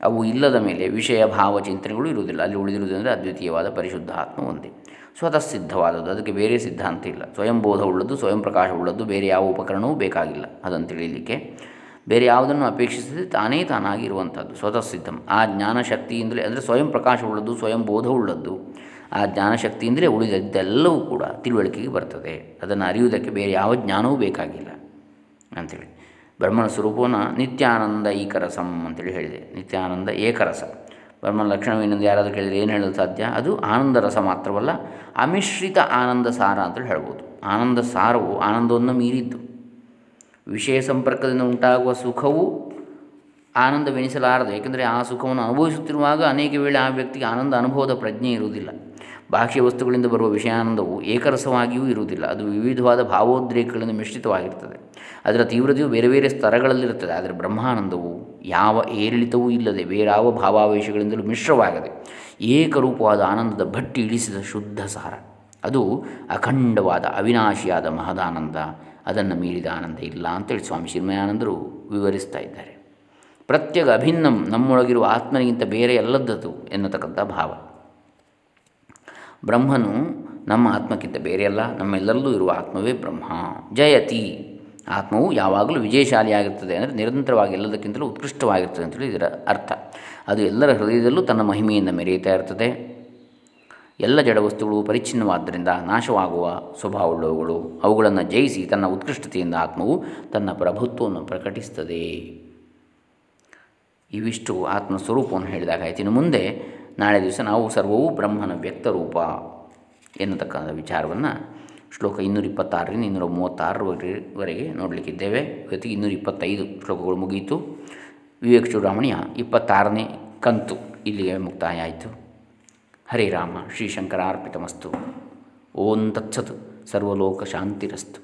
ಅವು ಇಲ್ಲದ ಮೇಲೆ ವಿಷಯ, ಭಾವ, ಚಿಂತನೆಗಳು ಇರುವುದಿಲ್ಲ. ಅಲ್ಲಿ ಉಳಿದಿರುವುದರಿಂದ ಅದ್ವಿತೀಯವಾದ ಪರಿಶುದ್ಧ ಆತ್ಮ ಒಂದೇ. ಸ್ವತಃ ಸಿದ್ಧವಾದದ್ದು. ಅದಕ್ಕೆ ಬೇರೆ ಸಿದ್ಧಾಂತ ಇಲ್ಲ. ಸ್ವಯಂ ಉಳ್ಳದ್ದು ಸ್ವಯಂ ಉಳ್ಳದ್ದು, ಬೇರೆ ಯಾವ ಉಪಕರಣವೂ ಬೇಕಾಗಿಲ್ಲ. ಅದನ್ನು ತಿಳಿಯಲಿಕ್ಕೆ ಬೇರೆ ಯಾವುದನ್ನು ಅಪೇಕ್ಷಿಸದೆ ತಾನೇ ತಾನಾಗಿ ಇರುವಂಥದ್ದು. ಸ್ವತಃ ಸಿದ್ಧಂ. ಆ ಜ್ಞಾನ ಶಕ್ತಿಯಿಂದಲೇ ಅಂದರೆ ಸ್ವಯಂ ಉಳ್ಳದ್ದು ಸ್ವಯಂ ಉಳ್ಳದ್ದು. ಆ ಜ್ಞಾನಶಕ್ತಿಯಿಂದಲೇ ಉಳಿದದ್ದೆಲ್ಲವೂ ಕೂಡ ತಿಳುವಳಿಕೆಗೆ ಬರ್ತದೆ. ಅದನ್ನು ಅರಿಯುವುದಕ್ಕೆ ಬೇರೆ ಯಾವ ಜ್ಞಾನವೂ ಬೇಕಾಗಿಲ್ಲ ಅಂಥೇಳಿ ಬ್ರಹ್ಮನ ಸ್ವರೂಪವನ್ನು ನಿತ್ಯಾನಂದ ಈಕರಸಂ ಅಂತೇಳಿ ಹೇಳಿದೆ. ನಿತ್ಯಾನಂದ ಏಕರಸ. ಬ್ರಹ್ಮನ ಲಕ್ಷಣವೇನೆಂದು ಯಾರಾದರೂ ಕೇಳಿದರೆ ಏನು ಹೇಳಲು ಸಾಧ್ಯ? ಅದು ಆನಂದ ರಸ ಮಾತ್ರವಲ್ಲ, ಅಮಿಶ್ರಿತ ಆನಂದ ಸಾರ ಅಂತೇಳಿ ಹೇಳ್ಬೋದು. ಆನಂದ ಸಾರವು ಆನಂದವನ್ನು ಮೀರಿದ್ದು. ವಿಷಯ ಸಂಪರ್ಕದಿಂದ ಉಂಟಾಗುವ ಸುಖವು ಆನಂದವೆನಿಸಲಾರದು. ಏಕೆಂದರೆ ಆ ಸುಖವನ್ನು ಅನುಭವಿಸುತ್ತಿರುವಾಗ ಅನೇಕ ವೇಳೆ ಆ ವ್ಯಕ್ತಿಗೆ ಆನಂದ ಅನುಭವದ ಪ್ರಜ್ಞೆ ಇರುವುದಿಲ್ಲ. ಬಾಹ್ಯ ವಸ್ತುಗಳಿಂದ ಬರುವ ವಿಷಯಾನಂದವು ಏಕರಸವಾಗಿಯೂ ಇರುವುದಿಲ್ಲ. ಅದು ವಿವಿಧವಾದ ಭಾವೋದ್ರೇಕಗಳಿಂದ ಮಿಶ್ರಿತವಾಗಿರ್ತದೆ ಅದರ ತೀವ್ರತೆಯು ಬೇರೆ ಬೇರೆ ಸ್ತರಗಳಲ್ಲಿರುತ್ತದೆ. ಆದರೆ ಬ್ರಹ್ಮಾನಂದವು ಯಾವ ಏರಿಳಿತವೂ ಇಲ್ಲದೆ ಬೇರಾವ ಭಾವಾವೇಶಗಳಿಂದಲೂ ಮಿಶ್ರವಾಗದೆ ಏಕರೂಪವಾದ ಆನಂದದ ಭಟ್ಟಿ ಇಳಿಸಿದ ಶುದ್ಧ ಸಾರ. ಅದು ಅಖಂಡವಾದ ಅವಿನಾಶಿಯಾದ ಮಹದಾನಂದ. ಅದನ್ನು ಮೀರಿದ ಆನಂದ ಇಲ್ಲ ಅಂತೇಳಿ ಸ್ವಾಮಿ ಚಿನ್ಮಯಾನಂದರು ವಿವರಿಸ್ತಾ ಇದ್ದಾರೆ. ಪ್ರತ್ಯೇಕ ಅಭಿನ್ನಂ ನಮ್ಮೊಳಗಿರುವ ಆತ್ಮನಿಗಿಂತ ಬೇರೆ ಅಲ್ಲದ್ದದು ಎನ್ನತಕ್ಕಂಥ ಭಾವ. ಬ್ರಹ್ಮನು ನಮ್ಮ ಆತ್ಮಕ್ಕಿಂತ ಬೇರೆಯಲ್ಲ, ನಮ್ಮೆಲ್ಲರಲ್ಲೂ ಇರುವ ಆತ್ಮವೇ ಬ್ರಹ್ಮ. ಜಯತಿ. ಆತ್ಮವು ಯಾವಾಗಲೂ ವಿಜಯಶಾಲಿಯಾಗಿರ್ತದೆ ಅಂದರೆ ನಿರಂತರವಾಗಿ ಎಲ್ಲದಕ್ಕಿಂತಲೂ ಉತ್ಕೃಷ್ಟವಾಗಿರ್ತದೆ ಅಂತೇಳಿ ಇದರ ಅರ್ಥ. ಅದು ಎಲ್ಲರ ಹೃದಯದಲ್ಲೂ ತನ್ನ ಮಹಿಮೆಯಿಂದ ಮೆರೆಯುತ್ತಾ ಇರ್ತದೆ. ಎಲ್ಲ ಜಡವಸ್ತುಗಳು ಪರಿಚ್ಛಿನ್ನವಾದ್ದರಿಂದ ನಾಶವಾಗುವ ಸ್ವಭಾವವುಳ್ಳವುಗಳು ಅವುಗಳನ್ನು ಜಯಿಸಿ ತನ್ನ ಉತ್ಕೃಷ್ಟತೆಯಿಂದ ಆತ್ಮವು ತನ್ನ ಪ್ರಭುತ್ವವನ್ನು ಪ್ರಕಟಿಸ್ತದೆ. ಇವಿಷ್ಟು ಆತ್ಮ ಸ್ವರೂಪವನ್ನು ಹೇಳಿದಾಗ ಆಯ್ತು. ಇನ್ನು ಮುಂದೆ ನಾಳೆ ದಿವಸ ನಾವು ಸರ್ವವು ಬ್ರಹ್ಮನ ವ್ಯಕ್ತರೂಪ ಎನ್ನತಕ್ಕಂಥ ವಿಚಾರವನ್ನು ಶ್ಲೋಕ ಇನ್ನೂರ ಇಪ್ಪತ್ತಾರರಿಂದ ಇನ್ನೂರ ಮೂವತ್ತಾರರವರೆಗೆ ನೋಡಲಿಕ್ಕಿದ್ದೇವೆ. ಇವತ್ತಿಗೆ ಇನ್ನೂರ ಇಪ್ಪತ್ತೈದು ಶ್ಲೋಕಗಳು ಮುಗಿಯಿತು. ವಿವೇಕ ಚೂಡಾಮಣಿಯ ಇಪ್ಪತ್ತಾರನೇ ಕಂತು ಇಲ್ಲಿಗೆ ಮುಕ್ತಾಯ ಆಯಿತು. ಹರೇ ರಾಮ, ಶ್ರೀ ಶಂಕರಾರ್ಪಿತಮಸ್ತು. ಓಂ ತತ್ಸತ್. ಸರ್ವಲೋಕ ಶಾಂತಿರಸ್ತು.